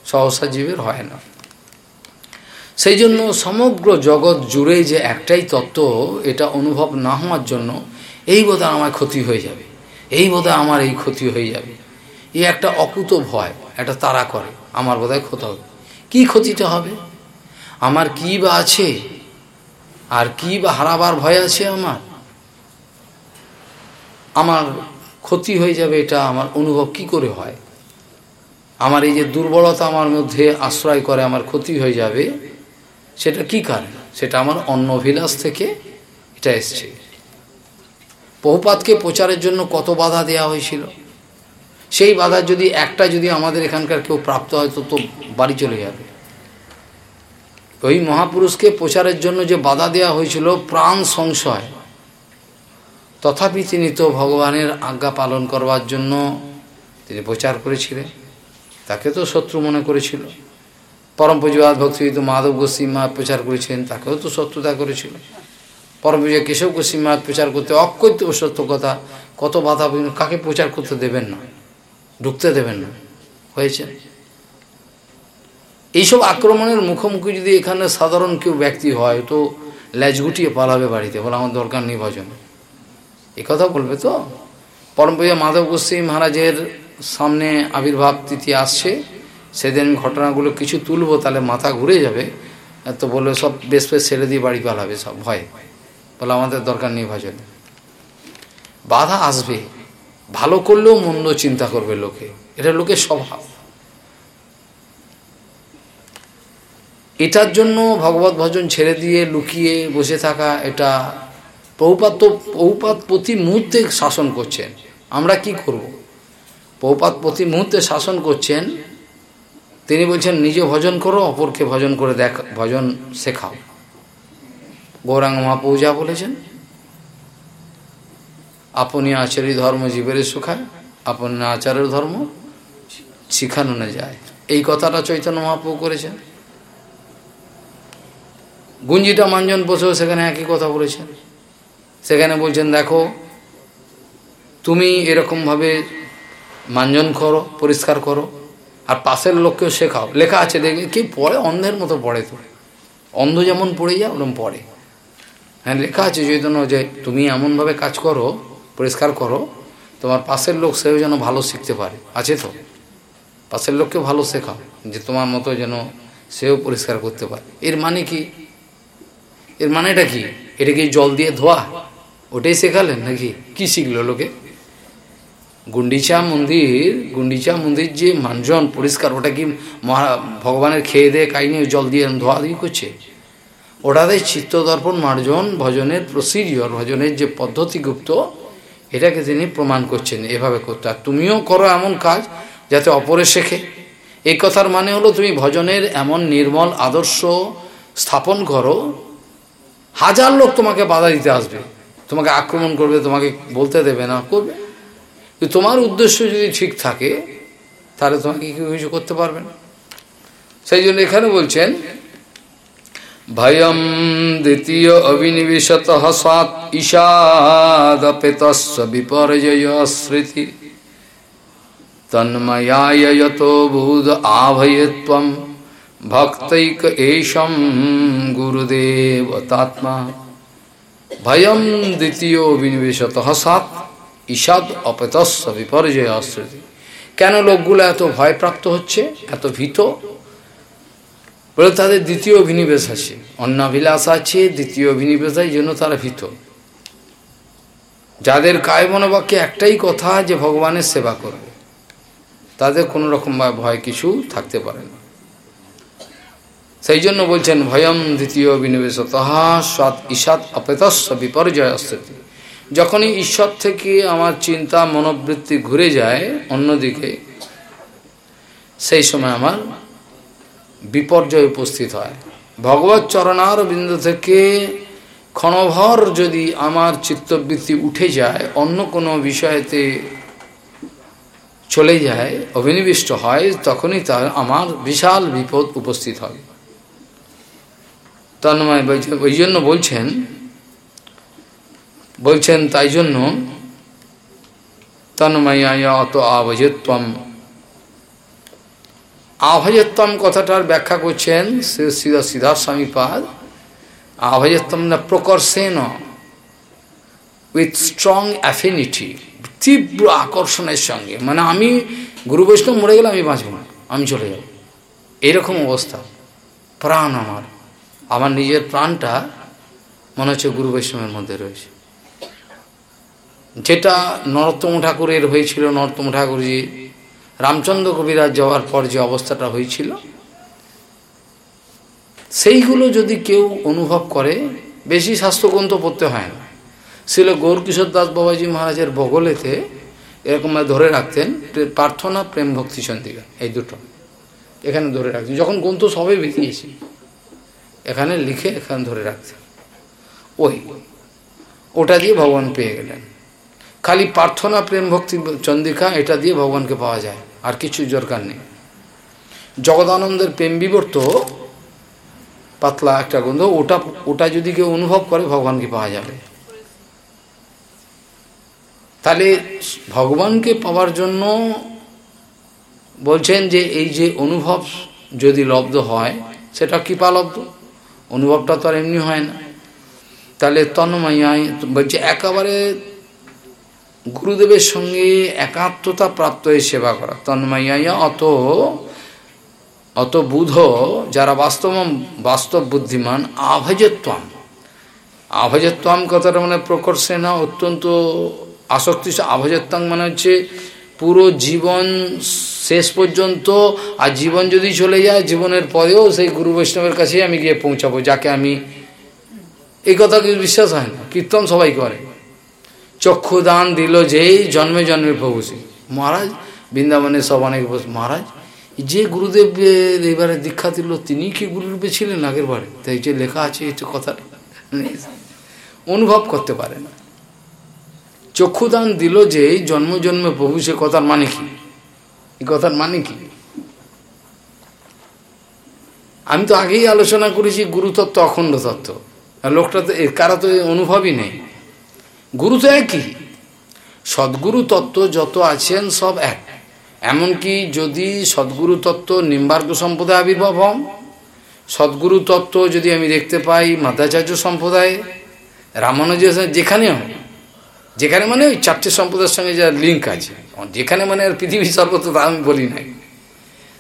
সহসা জীবের হয় না। সেই জন্য সমগ্র জগৎ জুড়ে যে একটাই তত্ত্ব, এটা অনুভব না হওয়ার জন্য এই বোধহয় আমার ক্ষতি হয়ে যাবে। এই বোধহয় আমার এই ক্ষতি হয়ে যাবে। এই একটা অকুত ভয়, একটা তারা করে, আমার বোধহয় ক্ষত হবে। কী ক্ষতিটা হবে? আমার কি বা আছে? আর কি বা হারাবার ভয় আছে আমার? আমার ক্ষতি হয়ে যাবে, এটা আমার অনুভব কি করে হয়? আমার এই যে দুর্বলতা আমার মধ্যে আশ্রয় করে আমার ক্ষতি হয়ে যাবে, সেটা কি কারণ? সেটা আমার অন্নভিলাস থেকে এটা এসছে। বহুপাতকে প্রচারের জন্য কত বাধা দেওয়া হয়েছিল? সেই বাধা যদি, একটা যদি আমাদের এখানকার কেউ প্রাপ্ত হয়, তো তো বাড়ি চলে যাবে। ওই মহাপুরুষকে প্রচারের জন্য যে বাধা দেওয়া হয়েছিল, প্রাণ সংশয় তথাপি তিনি তো ভগবানের আজ্ঞা পালন করবার জন্য তিনি প্রচার করেছিলেন। তাকে তো শত্রু মনে করেছিল। পরম পুজোবাদ ভক্তিবিদ মাধব গোস্বীমা প্রচার করেছিলেন, তাকেও তো শত্রুতা করেছিল। পরম পুজো কেশব গোস্বীমা প্রচার করতে অকৈত্য সত্য কথা, কত বাধা কাকে প্রচার করতে দেবেন না, ঢুকতে দেবেন না, হয়েছে। এইসব আক্রমণের মুখোমুখি যদি এখানে সাধারণ কেউ ব্যক্তি হয়, তো ল্যাজ গুটিয়ে পালাবে বাড়িতে বলে আমার দরকার নেই ভজনে। কথা বলবে তো? পরম পূজা মাধব গোস্বী মহারাজের সামনে আবির্ভাব তিথি আসছে। সেদিন ঘটনাগুলো কিছু তুলবো, তাহলে মাথা ঘুরে যাবে। তো বলবে, সব বেশ বেশ ছেড়ে দিয়ে বাড়ি পালাবে সব ভয়। বলে, আমাদের দরকার নেই ভজনে। বাধা আসবে, ভালো করলেও মন্দ চিন্তা করবে লোকে। এটা লোকের স্বভাব। এটার জন্য ভগবত ভজন ছেড়ে দিয়ে লুকিয়ে বসে থাকা, এটা পৌপাত তো পৌপাত প্রতি মুহূর্তে শাসন করছেন। আমরা কি করব? পৌপাত প্রতি মুহূর্তে শাসন করছেন, তিনি বলছেন, নিজে ভজন করো, অপরকে ভজন করে দেখ, ভজন শেখাও। গৌরাঙ্গ মহাপূজা বলেছেন, আপনি আচারী ধর্ম, জীবের সুখায় আপন আচারের ধর্ম, শিখানো না যায়। এই কথাটা চৈতন্য মহাপ্রভু করেছেন। গুঞ্জিটা, মাঞ্জন বসেও সেখানে একই কথা বলেছেন। সেখানে বলছেন, দেখো, তুমি এরকমভাবে মাঞ্জন করো, পরিষ্কার করো, আর পাশের লোককেও শেখাও। লেখা আছে, দেখবে, কি পড়ে, অন্ধের মতো পড়ে তো। অন্ধ যেমন পড়ে যায়, ওরকম পড়ে। হ্যাঁ লেখা আছে, চৈতন্য, যে তুমি এমনভাবে কাজ করো, পরিষ্কার করো, তোমার পাশের লোক সেও যেন ভালো শিখতে পারে। আছে তো? পাশের লোককে ভালো শেখাও, যে তোমার মতো যেন সেও পরিষ্কার করতে পারে। এর মানে কি? এর মানেটা কি? এটা কি জল দিয়ে ধোয়া? ওটাই শেখালেন নাকি? কি শিখলো লোকে? গুন্ডিচা মন্দির গুন্ডিচা মন্দির যে মানজন পরিষ্কার, ওটা কি মহা, ভগবানের খেয়ে দিয়ে কাইনি জল দিয়ে ধোয়া দিয়ে করছে? ওটাতে চিত্তদর্পণ মার্জন ভজনের প্রসিডিওর ভজনের যে পদ্ধতিগুপ্ত এটাকে তিনি প্রমাণ করছেন, এভাবে করতে। আর তুমিও করো এমন কাজ যাতে অপরে শেখে। এই কথার মানে হলো তুমি ভজনের এমন নির্মল আদর্শ স্থাপন করো, হাজার লোক তোমাকে বাধা দিতে আসবে। তোমাকে আক্রমণ করবে, তোমাকে বলতে দেবে না, করবে। তোমার উদ্দেশ্য যদি ঠিক থাকে, তাহলে তোমাকে কেউ কিছু করতে পারবে না। সেই জন্য এখানে বলছেন, ভয়ম দ্বিতীয় অভিনিবেশত সাত ঈষাদপেতস্ব বিপর্যয় স্মৃতি। তন্ময়ায়ত বুধ আভয়ত্বম ভক্তৈক এষম গুরুদেব তাত্মা ভয়ম দ্বিতীয় অভিনিবেশত সাত ঈষাদ অপেতস্ব বিপর্যয় অস্মৃতি কেন লোকগুলো এত ভয়প্রাপ্ত হচ্ছে? এত ভীত? বলে তাদের দ্বিতীয় অভিনিবেশ আছে। অন্নাভিলাষ আছে, দ্বিতীয় অভিনিবেশ এই জন্য তারা ভীত। যাদের কায় মনোবাক্যে একটাই কথা যে ভগবানের সেবা করবে, তাদের কোনো রকম ভয় কিছু থাকতে পারে না। সেই জন্য বলছেন, ভয়ম দ্বিতীয় অভিনিবেশ তাহা সৎ ঈশাত অপেতস্ব বিপর্যয় অস্তিত্ব যখনই ঈশ্বর থেকে আমার চিন্তা, মনোবৃত্তি ঘুরে যায় অন্যদিকে, সেই সময় আমার বিপর্যয় উপস্থিত হয়। ভগবত চরণার বিন্দু থেকে ক্ষণভর যদি আমার চিত্তবৃত্তি উঠে যায়, অন্য কোনো বিষয়েতে চলে যায়, অভিনিবিষ্ট হয়, তখনই তার আমার বিশাল বিপদ উপস্থিত হবে। তন্ময় ওই জন্য বলছেন বলছেন তাই জন্য তন্ময়া অত আভজত্বম। আভজত্বম কথাটার ব্যাখ্যা করছেন শ্রী সিধা সিধা স্বামীপাদ আভজত্বম না প্রকর্ষেন উইথ স্ট্রং অ্যাফিনিটি, তীব্র আকর্ষণের সঙ্গে। মানে আমি গুরু বৈষ্ণব মরে গেলে আমি বাঁচব না, আমি চলে যাব। এরকম অবস্থা। প্রাণ আমার। আমার নিজের প্রাণটা মনে হচ্ছে গুরু বৈষ্ণবের মধ্যে রয়েছে। যেটা নরোত্তম ঠাকুরের হয়েছিল, নরোত্তম ঠাকুরজি রামচন্দ্র কবিরাজ যাওয়ার পর যে অবস্থাটা হয়েছিল, সেইগুলো যদি কেউ অনুভব করে, বেশি স্বাস্থ্যগ্রন্থ পড়তে হয় না। ছিল গৌরকিশোর দাস বাবাজি মহারাজের বগলেতে এরকম ধরে রাখতেন প্রার্থনা, প্রেম, ভক্তি চন্দিকা এই দুটো। এখানে ধরে রাখতেন যখন গ্রন্থ সবে বেরিয়েছি এখানে লিখে এখানে ধরে রাখতেন ওই, ওটা দিয়ে ভগবান পেয়ে গেলেন। খালি প্রার্থনা, প্রেম, ভক্তি, চন্দ্রিকা, এটা দিয়ে ভগবানকে পাওয়া যায়, আর কিছু দরকার নেই। জগদানন্দের প্রেম বিবর্ত, পাতলা একটা গন্ধ, ওটা ওটা যদি কেউ অনুভব করে, ভগবানকে পাওয়া যাবে। তাহলে ভগবানকে পাওয়ার জন্য বলছেন যে, এই যে অনুভব যদি লব্ধ হয়, সেটা কৃপালব্ধ অনুভবটা তো আর এমনি হয় না। তাহলে তন্ময়াই বলছে, একেবারে গুরুদেবের সঙ্গে একাত্মতা প্রাপ্ত হয়ে সেবা করা। তন্ময়াইয়া অত অত বুধ, যারা বাস্তব বাস্তব বুদ্ধিমান, আভজত্বম। আভজত্বম কথাটা মানে প্রকর্ষে না অত্যন্ত আসক্তি আভজত্বম মানে হচ্ছে পুরো জীবন শেষ পর্যন্ত, আর জীবন যদি চলে যায়, জীবনের পরেও সেই গুরু বৈষ্ণবের কাছেই আমি গিয়ে পৌঁছাবো, যাকে আমি এই কথা কিছু বিশ্বাস হয় না? কীর্তন সবাই করে। চক্ষু দান দিল যেই, জন্মে জন্মে প্রভু সে। মহারাজ, বৃন্দাবনে সব অনেক মহারাজ, যে গুরুদেব এবারে দীক্ষা দিল, তিনি কি গুরুরূপে ছিলেন আগের বারে? তাই যে লেখা আছে এটা কথা অনুভব করতে পারে না। চক্ষুদান দিল যে জন্ম জন্মে প্রভু সে কথার মানে কি? এই কথার মানে কি? আমি তো আগেই আলোচনা করেছি গুরুতত্ত্ব অখণ্ড তত্ত্ব। লোকটা তো কারা তো অনুভবই নেই। গুরু তো একই। সদ্গুরু তত্ত্ব যত আছেন সব এক। এমনকি যদি সদ্গুরু তত্ত্ব নিম্বার্গ সম্প্রদায় আবির্ভাব হন, সদ্গুরু তত্ত্ব যদি আমি দেখতে পাই, মাধ্যাচার্য সম্প্রদায় রামানুজ যেখানে হয় যেখানে মানে ওই চারটে সম্প্রদায়ের সঙ্গে যা লিঙ্ক আছে। যেখানে মানে আর পৃথিবী সর্বত্র তা আমি বলি নাই।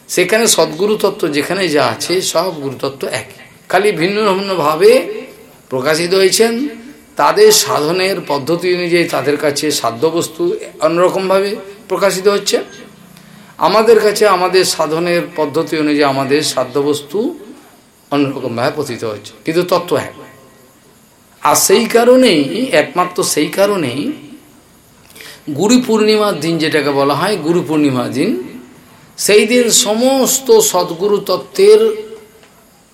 সেখানে সদ্গুরু তত্ত্ব যেখানে যা আছে, সব গুরুতত্ত্ব এক খালি ভিন্ন ভিন্নভাবে প্রকাশিত হয়েছেন। তাদের সাধনের পদ্ধতি অনুযায়ী তাদের কাছে সাধ্যবস্তু অন্যরকমভাবে প্রকাশিত হচ্ছে। আমাদের কাছে আমাদের সাধনের পদ্ধতি অনুযায়ী আমাদের সাধ্যবস্তু অন্যরকমভাবে পতিত হচ্ছে। কিন্তু তত্ত্ব এক। আর সেই কারণেই, একমাত্র সেই কারণেই গুরু পূর্ণিমার দিন যেটাকে বলা হয় গুরু পূর্ণিমার দিন, সেই দিন সমস্ত সদ্গুরু তত্ত্বের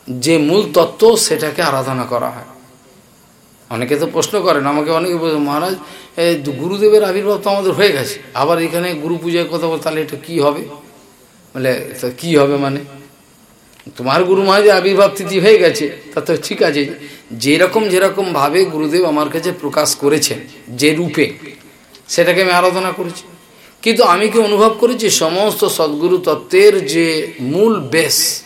যে মূল তত্ত্ব সেটাকে আরাধনা করা হয়। অনেকে তো প্রশ্ন করেন, আমাকে অনেকে বলে, মহারাজ গুরুদেবের আবির্ভাব তো আমাদের হয়ে গেছে, আবার এখানে গুরু পূজার কথা বল তাহলে এটা কী হবে? বলে কি হবে মানে? তোমার গুরু মহারাজের আবির্ভাব তিথি হয়ে গেছে, তা তো ঠিক আছে। যেরকম যেরকম ভাবে গুরুদেব আমার কাছে প্রকাশ করেছেন, যে রূপে, সেটাকে আমি আরাধনা করেছি। কিন্তু আমি কি অনুভব করেছি, সমস্ত সদ্গুরু তত্ত্বের যে মূল বেস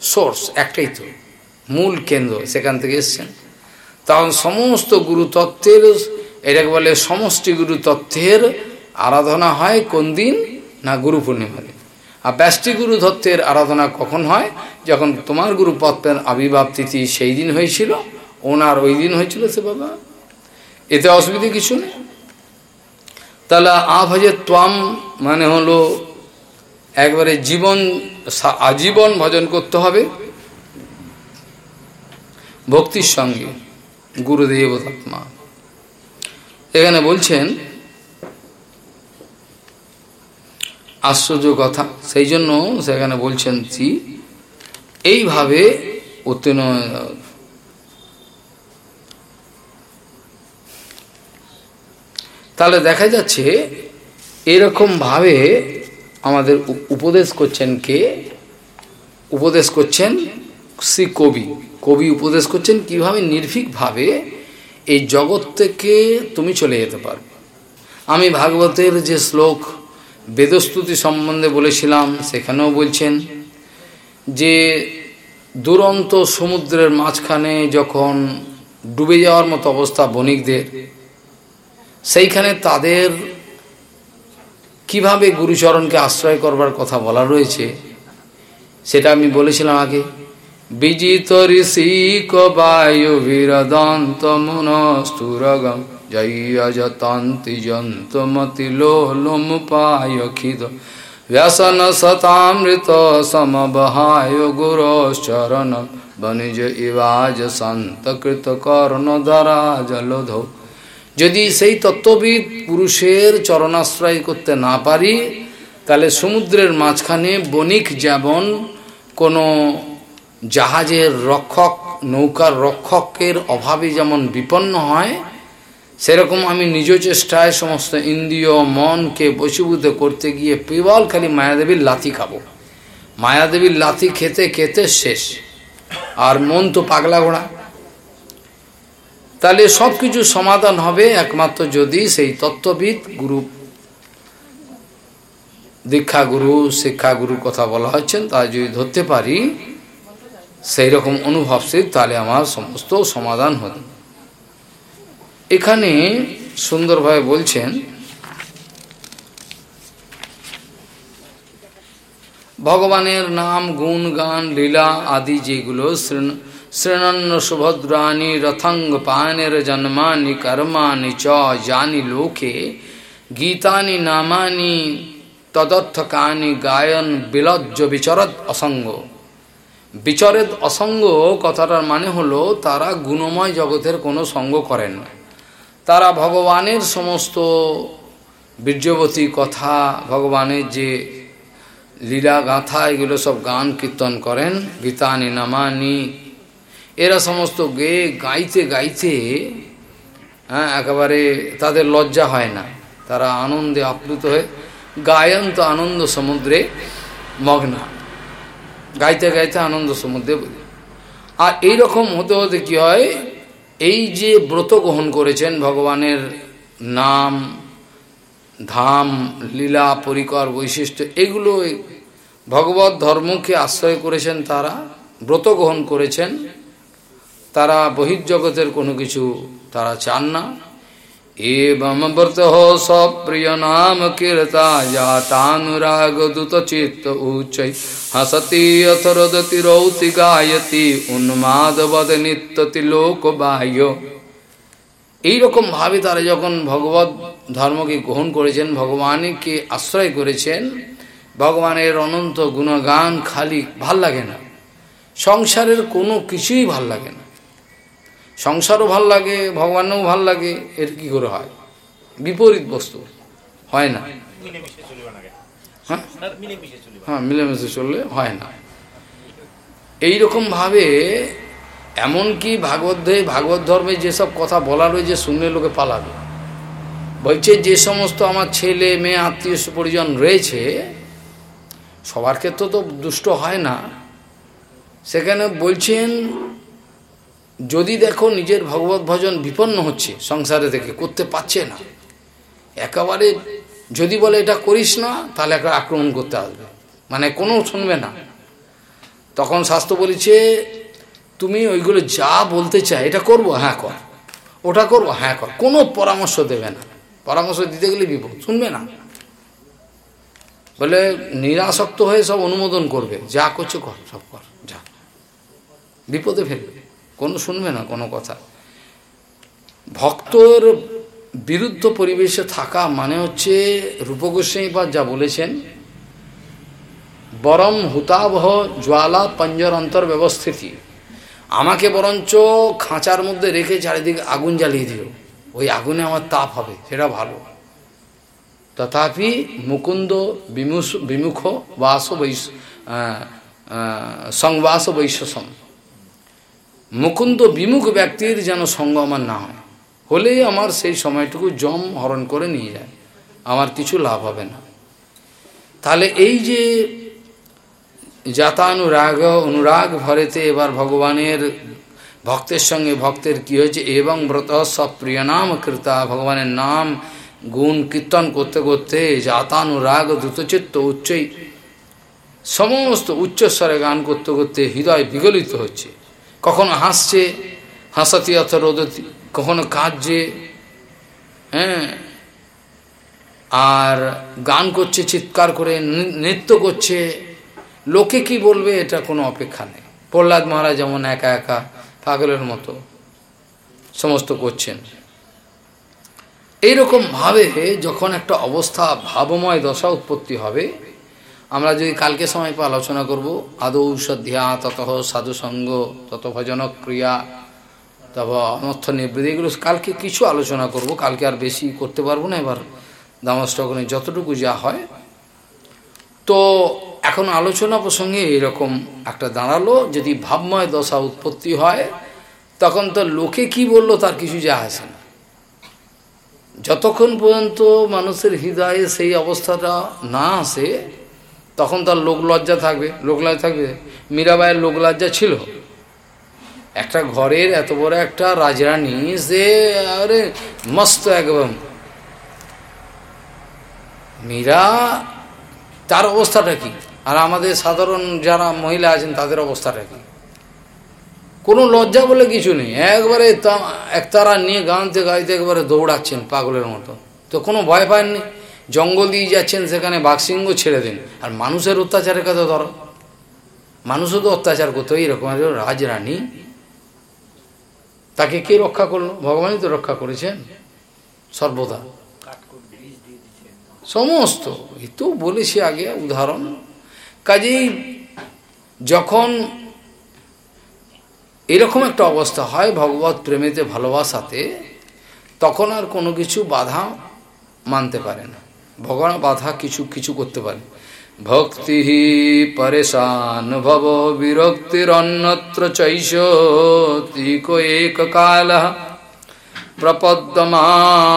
সোর্স একটাই তো, মূল কেন্দ্র সেখান থেকে এসছেন। তখন সমস্ত গুরুতত্ত্বের এটাকে বলে সমষ্টি গুরুতত্ত্বের আরাধনা হয় কোন দিন? না গুরু পূর্ণিমা আর ব্যষ্টি গুরু তত্ত্বের আরাধনা কখন হয়? যখন তোমার গুরু পত্রের আবির্ভাব তিথি সেই দিন হয়েছিল, ওনার ওই দিন হয়েছিল সে বাবা। এতে অসুবিধে কিছু নেই। তাহলে আভজে ত্বাম মানে হলো একবারে জীবন আজীবন ভজন করতে হবে। ভক্তির সঙ্গে গুরুদেব আত্মা এখানে বলছেন আশ্চর্য কথা। সেই জন্য সেখানে বলছেন কি এইভাবে উত্তীর্ণ, তাহলে দেখা যাচ্ছে এরকমভাবে আমাদের উপদেশ করছেন কে? উপদেশ করছেন শ্রী কবি। কবি উপদেশ করছেন কীভাবে নির্ভীকভাবে এই জগৎ থেকে তুমি চলে যেতে পারবে। আমি ভাগবতের যে শ্লোক বেদস্তুতি সম্বন্ধে বলেছিলাম, সেখানেও বলছেন যে দুরন্ত সমুদ্রের মাঝখানে যখন ডুবে যাওয়ার মতো অবস্থা বণিকদের, সেইখানে তাদের কীভাবে গুরুচরণকে আশ্রয় করবার কথা বলা রয়েছে, সেটা আমি বলেছিলাম আগে। বিজিত ঋষি কবায়ু বীরদন্ত মনস্তুরগম শতামৃত সমবহায় গুরোশ্চরণ বনিজ ইবাজ সন্তকৃত কর্ণধরা জলধৌ যদি সেই তত্ত্ববিদ পুরুষের চরণাশ্রয় করতে না পারি, তাহলে সমুদ্রের মাঝখানে বণিক যেমন কোনো জাহাজের রক্ষক, নৌকার রক্ষকের অভাবে যেমন বিপন্ন হয় সেরকম আমি নিজ চেষ্টায় সমস্ত ইন্দ্রিয় মনকে বশীভূত করতে গিয়ে পিবল খালি মায়াদেবীর লাথি খাব। মায়াদেবীর লাথি খেতে খেতে শেষ। আর মন তো পাগলা ঘোড়া। তাহলে সব কিছু সমাধান হবে একমাত্র যদি সেই তত্ত্ববিদ গুরু দীক্ষা গুরু শিক্ষা গুরুর কথা বলা হচ্ছেন তা যদি ধরতে পারি সেই রকম অনুভবশীল তাহলে আমার সমস্ত সমাধান হবে এখানে সুন্দরভাবে বলছেন, ভগবানের নাম, গুণ, গান, লীলা আদি যেগুলো শ্রেণন্য সুভদ্রানি রথঙ্গ পায়নের জন্মানি কর্মানি চ, জানি লোকে, গীতানি নামানি, তদর্থকানি গায়ন, বিলজ্জ বিচরদ অসঙ্গ। বিচরেদ অসঙ্গ কথাটার মানে হলো, তারা গুণময় জগতের কোনো সঙ্গ করেন না। তারা ভগবানের সমস্ত বীর্যবতী কথা, ভগবানের যে লীলা গাথা, এগুলো সব গান কীর্তন করেন। গীতানি নামানি। এরা সমস্ত গে, গাইতে গাইতে হ্যাঁ একেবারে তাদের লজ্জা হয় না। তারা আনন্দে আপ্লুত হয়ে গায়ন তো আনন্দ সমুদ্রে মগ্না। গাইতে গাইতে আনন্দ সমুদ্রে আর এইরকম হতে হতে কি হয়? এই যে ব্রত গ্রহণ করেছেন ভগবানের নাম, ধাম, লীলা, পরিকর, বৈশিষ্ট্য, এগুলো ভগবত ধর্মকে আশ্রয় করেছেন তারা, ব্রত গ্রহণ করেছেন, তারা বহির্জগতের কোনো কিছু তারা চান না। एवं व्रत हो सप्रिय नाम कीर्ता जातानुराग दुत चित्त उच्च हसती अथ रदति रौति गायती উন্মাদবদ নিত্যতি লোক বাহ্য এইরকম ভাবে তারা যখন ভগবত ধর্মকে গ্রহণ করেছেন ভগবানকে আশ্রয় করেছেন ভগবানের অনন্ত গুণগান খালি ভাল লাগে না সংসারের কোনো কিছুই ভাল লাগে না সংসারও ভালো লাগে ভগবানও ভালো লাগে এর কি করে হয়? বিপরীত বস্তু। হয় না। হ্যাঁ? হ্যাঁ মিলেমিশে চললে হয় না। এই এইরকমভাবে এমনকি ভাগবত ভাগবত ধর্মে যেসব কথা বলা রয়েছে শুনলে লোকে পালাবে। বলছে যে সমস্ত আমার ছেলে মেয়ে আত্মীয় পরিজন রয়েছে সবার ক্ষেত্রে তো দুষ্ট হয় না। সেখানে বলছেন যদি দেখো নিজের ভগবত ভজন বিপন্ন হচ্ছে, সংসারে থেকে করতে পারছে না। একেবারে যদি বলে এটা করিস না, তাহলে একটা আক্রমণ করতে আসবে। মানে কোনো শুনবে না। তখন শাস্ত্র বলেছে, তুমি ওইগুলো যা বলতে চাই এটা করব হ্যাঁ কর। ওটা করব হ্যাঁ কর। কোনো পরামর্শ দেবে না। পরামর্শ দিতে গেলে বিপদ। শুনবে না। বলে নিরাসক্ত হয়ে সব অনুমোদন করবে। যা করছ কর, সব কর, যা। বিপদে ফেলবে। কোনো শুনবে না, কোনো কথা। ভক্তর বিরুদ্ধ পরিবেশে থাকা মানে হচ্ছে রূপগোস্বাইপাদ যা বলেছেন বরম হুতাবহ জ্বালা পঞ্জর অন্তর ব্যবস্থিতি। আমাকে বরঞ্চ খাঁচার মধ্যে রেখে চারিদিকে আগুন জ্বালিয়ে দিও। ওই আগুনে আমার তাপ হবে, সেটা ভালো। তথাপি মুকুন্দ বিমুষ বিমুখ বাস বৈশ সংবাস বৈশ্যসম মুকুন্দ বিমুখ ব্যক্তির যেন সঙ্গ আমার না হয়। হলেই আমার সেই সময়টুকু জম হরণ করে নিয়ে যায়। আমার কিছু লাভ হবে না। তাহলে এই যে যাতানুরাগ অনুরাগ ভরেতে এবার ভগবানের ভক্তের সঙ্গে ভক্তের কি হয়েছে? এবং ব্রত সব প্রিয় নাম কৃতা, ভগবানের নাম গুণ কীর্তন করতে করতে যাতানুরাগ দ্রুতচিত্ত উচ্চই সমস্ত উচ্চস্বরে গান করতে করতে হৃদয় বিগলিত হচ্ছে। কখনো হাসছে, হাসাতি অথ রোদতি কখনো কাঁদছে হ্যাঁ? আর গান করছে, চিৎকার করে নৃত্য করছে, লোকে কি বলবে এটা কোনো অপেক্ষা নেই। প্রহ্লাদ মহারাজ যেমন একা একা পাগলের মতো সমস্ত করছেন। এইরকম ভাবে যখন একটা অবস্থা, ভাবময় দশা উৎপত্তি হবে আমরা যদি কালকে সময় পর আলোচনা করব, আদৌ সধ্যা তত সাধুসঙ্গ তত ভজন ক্রিয়া তারপর অনর্থ নিবৃত্তি, এগুলো কালকে কিছু আলোচনা করব, কালকে আর বেশি করতে পারব না, এবার দামস্টকনে যতটুকু যা হয়। তো এখন আলোচনা প্রসঙ্গে এরকম একটা দাঁড়াল, যদি ভাবময় দশা উৎপত্তি হয়, তখন তো লোকে কি বলল তার কিছু যা আসে না। যতক্ষণ পর্যন্ত মানুষের হৃদয়ে সেই অবস্থাটা না আসে তখন তার লোকলজ্জা থাকবে লোকলজ্জা থাকবে। মীরাবাইয়ের লোকলজ্জা ছিল। একটা ঘরের এত বড় একটা রাজরানী, সে, আরে, মস্ত একদম। মীরা, তার অবস্থাটা কি? আর আমাদের সাধারণ যারা মহিলা আছেন, তাদের অবস্থাটা কি? কোনো লজ্জা বলে কিছু নেই। একবারে একতারা নিয়ে গানতে গাইতে একবারে দৌড়াচ্ছেন পাগলের মতো। তো কোনো ভয় পাননি? জঙ্গল দিয়ে যাচ্ছেন, সেখানে বাঘসিংহ ছেড়ে দিন। আর মানুষের অত্যাচারের কথা ধরো। মানুষও তো অত্যাচার করতো এইরকম রাজরানী। তাকে কে রক্ষা করল? ভগবানই তো রক্ষা করেছেন। সর্বদা। সমস্ত। এই তো বলেছি আগে, উদাহরণ। কাজেই যখন এরকম একটা অবস্থা হয় ভগবত প্রেমেতে, ভালোবাসাতে, তখন আর কোনো কিছু বাধা মানতে পারে না। ভগবান বাধা কিছু কিছু করতে পারে ভক্তি পরেশান ভব বিরক্তিরন্যত্র চৈশতিক এক কাল প্রপদ্যমানস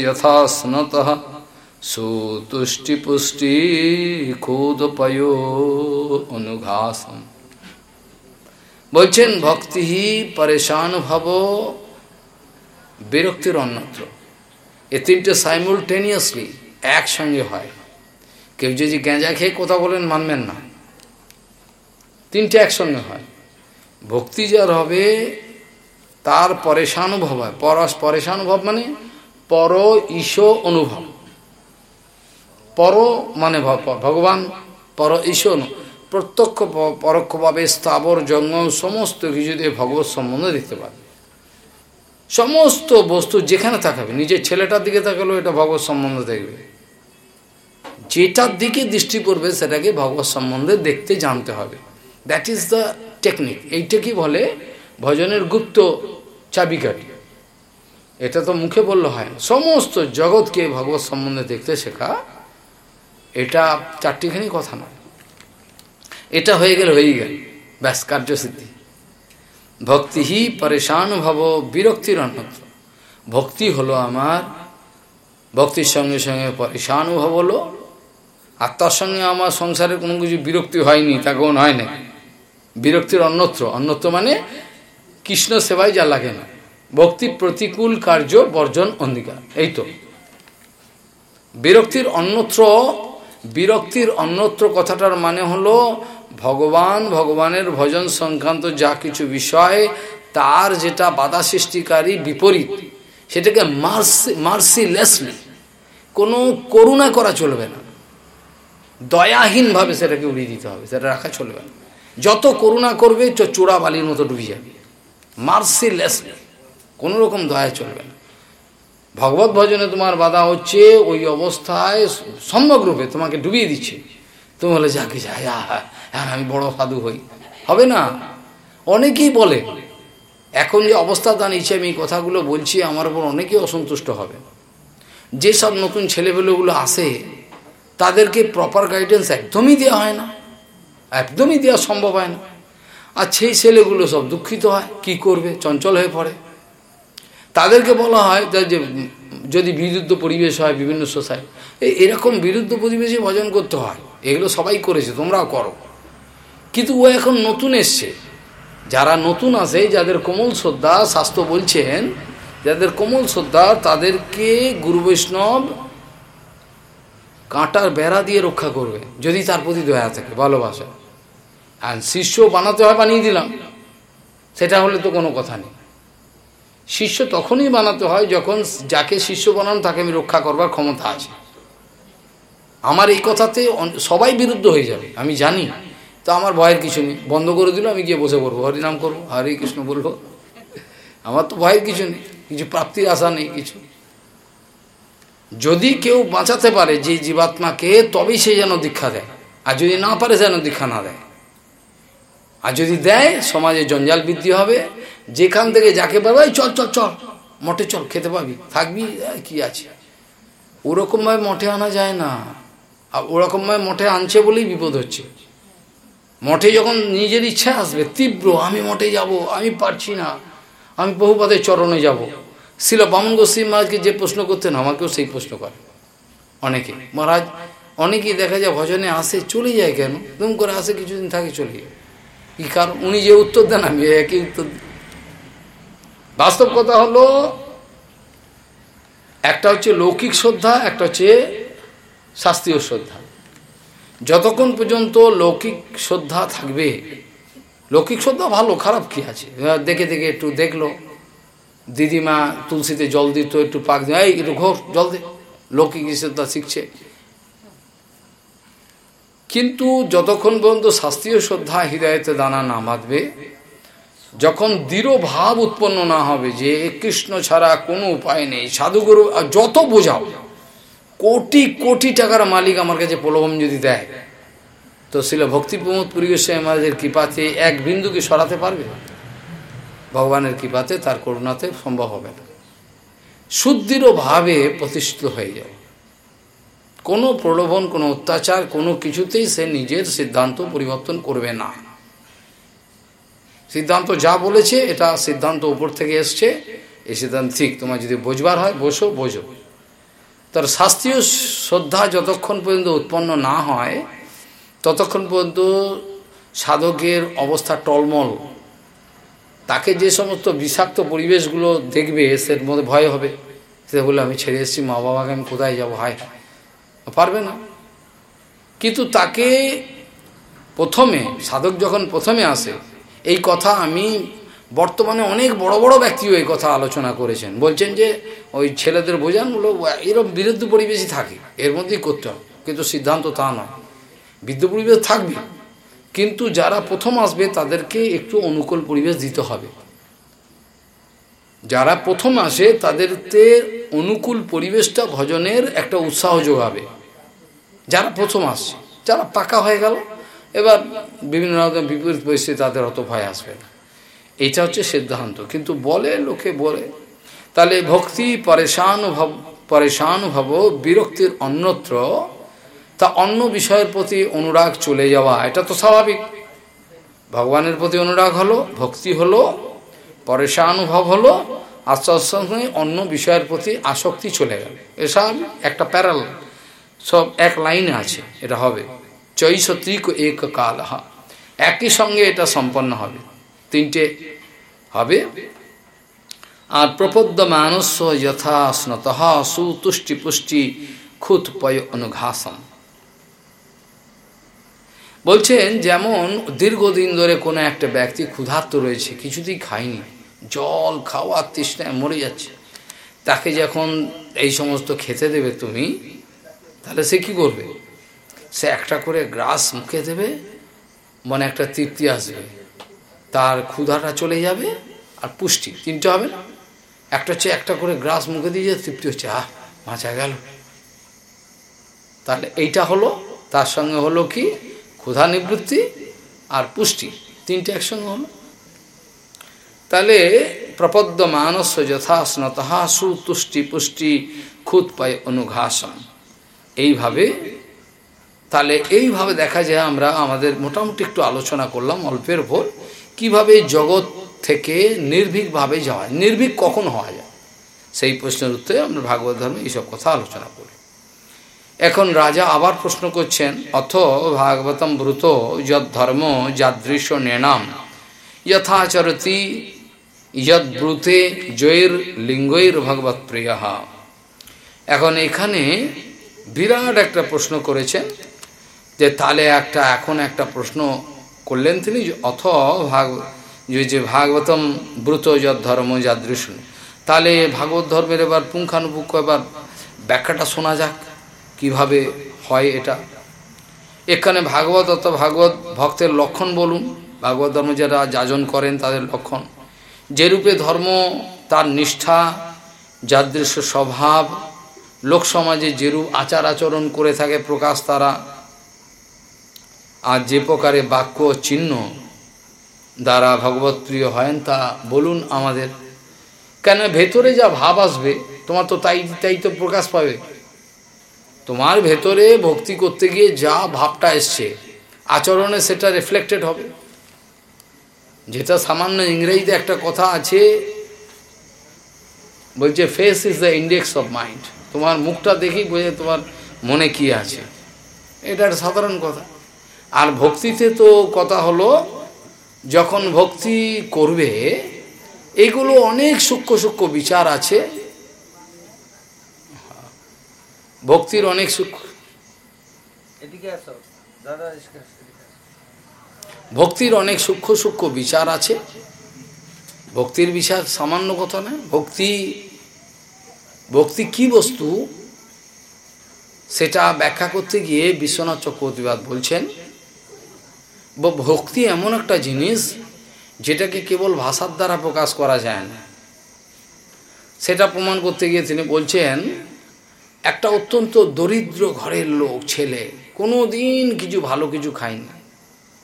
যথা স্নত সুতুষ্টিপুষ্টি ক্ষুদপয় অনুঘাসম বলছেন ভক্তি পরেশান ভব বিরক্তির অন্যত্র এ তিনটে সাইমুলটেনিয়াসলি একসঙ্গে হয়। কেউ যদি গেঁজা খেয়ে কথা বলেন মানবেন না। তিনটে একসঙ্গে হয়। ভক্তি যার হবে, তার পরেশানুভব হয়। পরশ, পরেশানুভব মানে পর ঈশ অনুভব। পর মানে ভগবান পর ঈশ প্রত্যক্ষ পরোক্ষভাবে স্থাবর জঙ্গম সমস্ত কিছু দিয়ে ভগবত সম্বন্ধ দেখতে পাবে। সমস্ত বস্তু যেখানে তাকাবে, নিজের ছেলেটার দিকে তাকালেও এটা ভগবত সম্বন্ধে দেখবে। যেটার দিকে দৃষ্টি পড়বে সেটাকে ভগবত সম্বন্ধে দেখতে জানতে হবে। দ্যাট ইজ দ্য টেকনিক এইটা কি বলে ভজনের গুপ্ত চাবিকাঠি। এটা তো মুখে বললে হয় সমস্ত জগৎকে ভগবত সম্বন্ধে দেখতে শেখা, এটা চারটিখানি কথা নয়। এটা হয়ে গেল হয়ে গেল। ব্যাস, কার্যসিদ্ধি। ভক্তি হি পরেশান ভব বিরক্তির অন্যত্র ভক্তি হলো আমার, ভক্তির সঙ্গে সঙ্গে পরেশানুভব হলো, আর তার সঙ্গে আমার সংসারে কোনো কিছু বিরক্তি হয়নি তা কোন হয় না বিরক্তির অন্যত্র অন্যত্র মানে কৃষ্ণ সেবায় যা লাগে না। ভক্তি প্রতিকূল কার্য বর্জন অঙ্গীকার এই তো। বিরক্তির অন্যত্র বিরক্তির অন্যত্র কথাটার মানে হলো ভগবান, ভগবানের ভজন সংক্রান্ত যা কিছু বিষয়, তার যেটা বাধা সৃষ্টিকারী বিপরীত, সেটাকে মার্সি, মার্সিলেসলি, কোনো করুণা করা চলবে না। দয়াহীনভাবে সেটাকে উড়িয়ে দিতে হবে, সেটা রাখা চলবে না। যত করুণা করবে চোরা বালির মতো ডুবে যাবে। মার্সিলেসলি, কোনো রকম দয়া চলবে না। ভগবত ভজনে তোমার বাধা হচ্ছে, ওই অবস্থায় সম্যকরূপে তোমাকে ডুবিয়ে দিচ্ছে। তুমি বলে, যাকে যায় হ্যাঁ আমি বড় সাধু হই। হবে না? অনেকেই বলে, এখন যে অবস্থা দাঁড়িয়েছে, আমি কথাগুলো বলছি, আমার উপর অনেকেই অসন্তুষ্ট হবে। যেসব নতুন ছেলেপেলেগুলো আসে, তাদেরকে প্রপার গাইডেন্স একদমই দেওয়া হয় না, একদমই দেওয়া সম্ভব হয় না। আর সেই ছেলেগুলো সব দুঃখিত হয়, কি করবে? চঞ্চল হয়ে পড়ে। তাদেরকে বলা হয়, যে যদি বিরুদ্ধ পরিবেশ হয় বিভিন্ন সোসাইটি এরকম বিরুদ্ধ পরিবেশে ভজন করতে হয়। এগুলো সবাই করেছে, তোমরাও করো। কিন্তু ও এখন নতুন এসছে। যারা নতুন আছে, যাদের কোমল শ্রদ্ধা, শাস্ত্র বলছেন, যাদের কোমল শ্রদ্ধা, তাদেরকে গুরু বৈষ্ণব কাঁটার বেড়া দিয়ে রক্ষা করবে, যদি তার প্রতি দয়া থাকে, ভালোবাসা। আর শিষ্য বানাতে হয়, বানিয়ে দিলাম। সেটা হলে তো কোনো কথা নেই। শিষ্য তখনই বানাতে হয় যখন যাকে শিষ্য বানানো, তাকে আমি রক্ষা করবার ক্ষমতা আছে। আমার এই কথাতে সবাই বিরুদ্ধ হয়ে যাবে, আমি জানি। তো আমার ভয়ের কিছু নেই। বন্ধ করে দিল, আমি গিয়ে বসে পড়ব। হরিনাম করব, হরে কৃষ্ণ বলব। আমার তো ভয়ের কিছু নেই, কিছু প্রাপ্তির আশা নেই, কিছু। যদি কেউ বাঁচাতে পারে যে জীবাত্মাকে, তবেই সে যেন দীক্ষা দেয়। আর যদি না পারে, যেন দীক্ষা না দেয়। আর যদি দেয়, সমাজে জঞ্জাল বৃদ্ধি হবে। যেখান থেকে যাকে পাবে চল চল চল, মঠে চল, খেতে পাবি। থাকবি কি আছে? ওরকমভাবে মঠে আনা যায় না। আর ওরকমভাবে মঠে আনছে বলেই বিপদ হচ্ছে। মঠে যখন নিজের ইচ্ছা আসবে, তীব্র, আমি মঠে যাব, আমি পারছি না, আমি বহুপাদের চরণে যাব। শিল বামন গোস্বী মহারাজকে যে প্রশ্ন করতেন, আমাকেও সেই প্রশ্ন করে। অনেকে। মহারাজ, অনেকেই দেখা যায় ভজনে আসে, চলে যায় কেন? দুম করে আসে, কিছুদিন থাকে, চলে যায়। কি কারণ? উনি যে উত্তর দেন, আমি একই উত্তর বাস্তব কথা হলো, একটা হচ্ছে লৌকিক শ্রদ্ধা, একটা হচ্ছে শাস্ত্রীয় শ্রদ্ধা। যতক্ষণ পর্যন্ত লৌকিক শ্রদ্ধা থাকবে, লৌকিক শ্রদ্ধা ভালো, খারাপ কি আছে? দেখে দেখে একটু দেখল। দিদিমা তুলসীতে জল দিত, একটু পাক দিয়ে, এই, একটু ঘোর, জল দে। লৌকিক শ্রদ্ধা শিখছে। কিন্তু যতক্ষণ পর্যন্ত শাস্ত্রীয় শ্রদ্ধা হৃদয়তে দানা না বাঁধবে, যখন দৃঢ় ভাব উৎপন্ন না হবে যে কৃষ্ণ ছাড়া কোনো উপায় নেই, সাধুগুরু যত বোঝাও কোটি কোটি টাকার মালিক আমার কাছে প্রলোভন যদি দেয়, তো শিল ভক্তি প্রমোদ পুরীশ্বর মহারাজের কৃপাতে এক বিন্দুকে সরাতে পারবে? ভগবানের কৃপাতে তার করুণাতে সম্ভব হবে না। ভাবে প্রতিষ্ঠিত হয়ে যাবে। কোনো প্রলোভন, কোনো অত্যাচার, কোনো কিছুতেই সে নিজের সিদ্ধান্ত পরিবর্তন করবে না। সিদ্ধান্ত যা বলেছে, এটা সিদ্ধান্ত উপর থেকে এসছে। এই সিদ্ধান্ত ঠিক তোমার যদি বোঝবার হয় বসো বোঝো। তার শাস্ত্রীয় শ্রদ্ধা যতক্ষণ পর্যন্ত উৎপন্ন না হয়, ততক্ষণ পর্যন্ত সাধকের অবস্থা টলমল। তাকে যে সমস্ত বিষাক্ত পরিবেশগুলো দেখবে সে মধ্যে ভয় হবে। সে বলে, আমি ছেড়ে এসেছি মা বাবাকে আমি কোথায় যাব? হায়, পারবে না। কিন্তু তাকে প্রথমে, সাধক যখন প্রথমে আসে, এই কথা আমি বর্তমানে অনেক বড় বড় ব্যক্তিও এই কথা আলোচনা করেছেন। বলছেন যে ওই ছেলেদের বোঝান বলো এরকম বিরুদ্ধ পরিবেশই থাকে, এর মধ্যেই করতে হবে। কিন্তু সিদ্ধান্ত তা নয়। বিদ্য পরিবেশ থাকবে, কিন্তু যারা প্রথম আসবে তাদেরকে একটু অনুকূল পরিবেশ দিতে হবে। যারা প্রথম আসে তাদেরতে অনুকূল পরিবেশটা ভজনের একটা উৎসাহ যোগাবে। যারা প্রথম আসছে, যারা পাকা হয়ে গেল, এবার বিভিন্ন রকম বিপরীত পরিস্থিতি তাদের অত ভয় আসবে না। এটা হচ্ছে সিদ্ধান্ত। কিন্তু বলে, লোকে বলে, তাহলে ভক্তি পরেশানুভব পরেশানুভব বিরক্তির অন্যত্র তা অন্য বিষয়ের প্রতি অনুরাগ চলে যাওয়া, এটা তো স্বাভাবিক। ভগবানের প্রতি অনুরাগ হলো, ভক্তি হলো, পরেশানুভব হলো আস্তে আস্তে অন্য বিষয়ের প্রতি আসক্তি চলে গেল। এসব একটা প্যারাল সব এক লাইনে আছে, এটা হবে। চৈশত্রিক এক কাল একই সঙ্গে এটা সম্পন্ন হবে। তিনটে হবে। আর প্রপদ্য মানস্য যথা স্নত সুতুষ্টি পুষ্টি খুত পয় অনুঘাসম। বলছেন, যেমন দীর্ঘদিন ধরে কোনো একটা ব্যক্তি ক্ষুধার্ত রয়েছে, কিছুতেই খায়নি, জল খাওয়ার তৃষ্ণায় মরে যাচ্ছে, তাকে যখন এই সমস্ত খেতে দেবে তুমি, তাহলে সে কি করবে? সে একটা করে গ্রাস মুখে দেবে, মনে একটা তৃপ্তি আসবে। তার ক্ষুধাটা চলে যাবে আর পুষ্টি। তিনটে হবে না? একটা হচ্ছে একটা করে গ্রাস মুখে দিয়ে তৃপ্তি হচ্ছে, আহ মাছা গেল। তাহলে এইটা হলো, তার সঙ্গে হলো কি? ক্ষুধা নিবৃত্তি আর পুষ্টি। তিনটে একসঙ্গে হলো। তাহলে প্রপদ্য মানস যথা স্নতহা সুতুষ্টি পুষ্টি খুদ পায় অনুঘাসন। এইভাবে, তাহলে এইভাবে দেখা যায় আমরা, আমাদের মোটামুটি একটু আলোচনা করলাম অল্পের ওপর কীভাবে জগৎ থেকে নির্ভীকভাবে যাওয়া নির্ভীক কখন হওয়া যায়? সেই প্রশ্নের উত্তরে আমরা ভাগবত ধর্মে এইসব কথা আলোচনা করি। এখন রাজা আবার প্রশ্ন করছেন, অথ ভাগবতম ব্রুত যদ ধর্ম যাদৃশ নেনাম, যথাচরতি যদ ব্রুতে জয়ের লিঙ্গৈর ভগবত প্রিয় এখন এখানে বিরাট একটা প্রশ্ন করেছেন যে তাহলে একটা এখন একটা প্রশ্ন করলেন তিনি অথ ভাগ যে ভাগবতম ব্রুত যদ ধর্ম যাদৃশ তাহলে ভাগবত ধর্মের এবার পুঙ্খানুপুঙ্খ এবার ব্যাখ্যাটা শোনা যাক, কীভাবে হয় এটা। এখানে ভাগবত অত ভাগবত ভক্তের লক্ষণ বলুন। ভাগবত ধর্ম যারা যাজন করেন তাদের লক্ষণ। যে রূপে ধর্ম, তার নিষ্ঠা যাদৃশ্য স্বভাব, লোক সমাজে যেরূপ আচার আচরণ করে থাকে প্রকাশ তারা আর যে প্রকারে বাক্য চিহ্ন দ্বারা ভগবত প্রিয় হয় তা বলুন আমাদের। কেন ভেতরে যা ভাব আসবে, তোমার তো তাই তাই তো প্রকাশ পাবে। তোমার ভেতরে ভক্তি করতে গিয়ে যা ভাবটা এসছে, আচরণে সেটা রিফ্লেক্টেড হবে। যেটা সামান্য ইংরেজিতে একটা কথা আছে, বলছে face is the index of mind তোমার মুখটা দেখি বোঝে তোমার মনে কি আছে। এটা একটা সাধারণ কথা। আর ভক্তিতে তো কথা হলো যখন ভক্তি করবে এগুলো অনেক সূক্ষ্ম সূক্ষ্ম বিচার আছে। ভক্তির অনেক সুখ ভক্তির অনেক সূক্ষ্ম সূক্ষ্ম বিচার আছে। ভক্তির বিচার সামান্য কথা না ভক্তি ভক্তি কি বস্তু? সেটা ব্যাখ্যা করতে গিয়ে বিশ্বনাথ চক্রবর্তীবাদ বলছেন। ভক্তি এমন একটা জিনিস যেটাকে কেবল ভাষার দ্বারা প্রকাশ করা যায় না। সেটা প্রমাণ করতে গিয়ে তিনি বলছেন, একটা অত্যন্ত দরিদ্র ঘরের লোক, ছেলে কোনো দিন কিছু ভালো কিছু খায়নি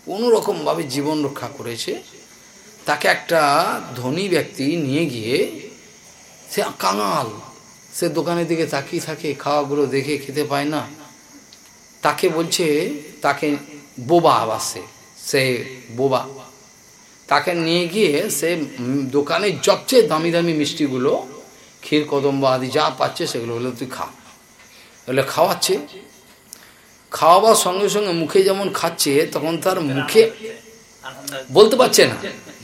কোনো রকমভাবে জীবন রক্ষা করেছে। তাকে একটা ধনী ব্যক্তি নিয়ে গিয়ে সে কাঙাল, সে দোকানের দিকে তাকিয়ে থাকে, খাওয়াগুলো দেখে খেতে পায় না। তাকে বলছে, তাকে বোবা আবাসে সে বোবা। তাকে নিয়ে গিয়ে সে দোকানে সবচেয়ে দামি দামি মিষ্টিগুলো ক্ষীর কদম্ব আদি যা পাচ্ছে সেগুলো হলে তুই খা। এগুলো খাওয়াচ্ছে। খাওয়াবার সঙ্গে সঙ্গে মুখে যেমন খাচ্ছে তখন তার মুখে বলতে পারছে না।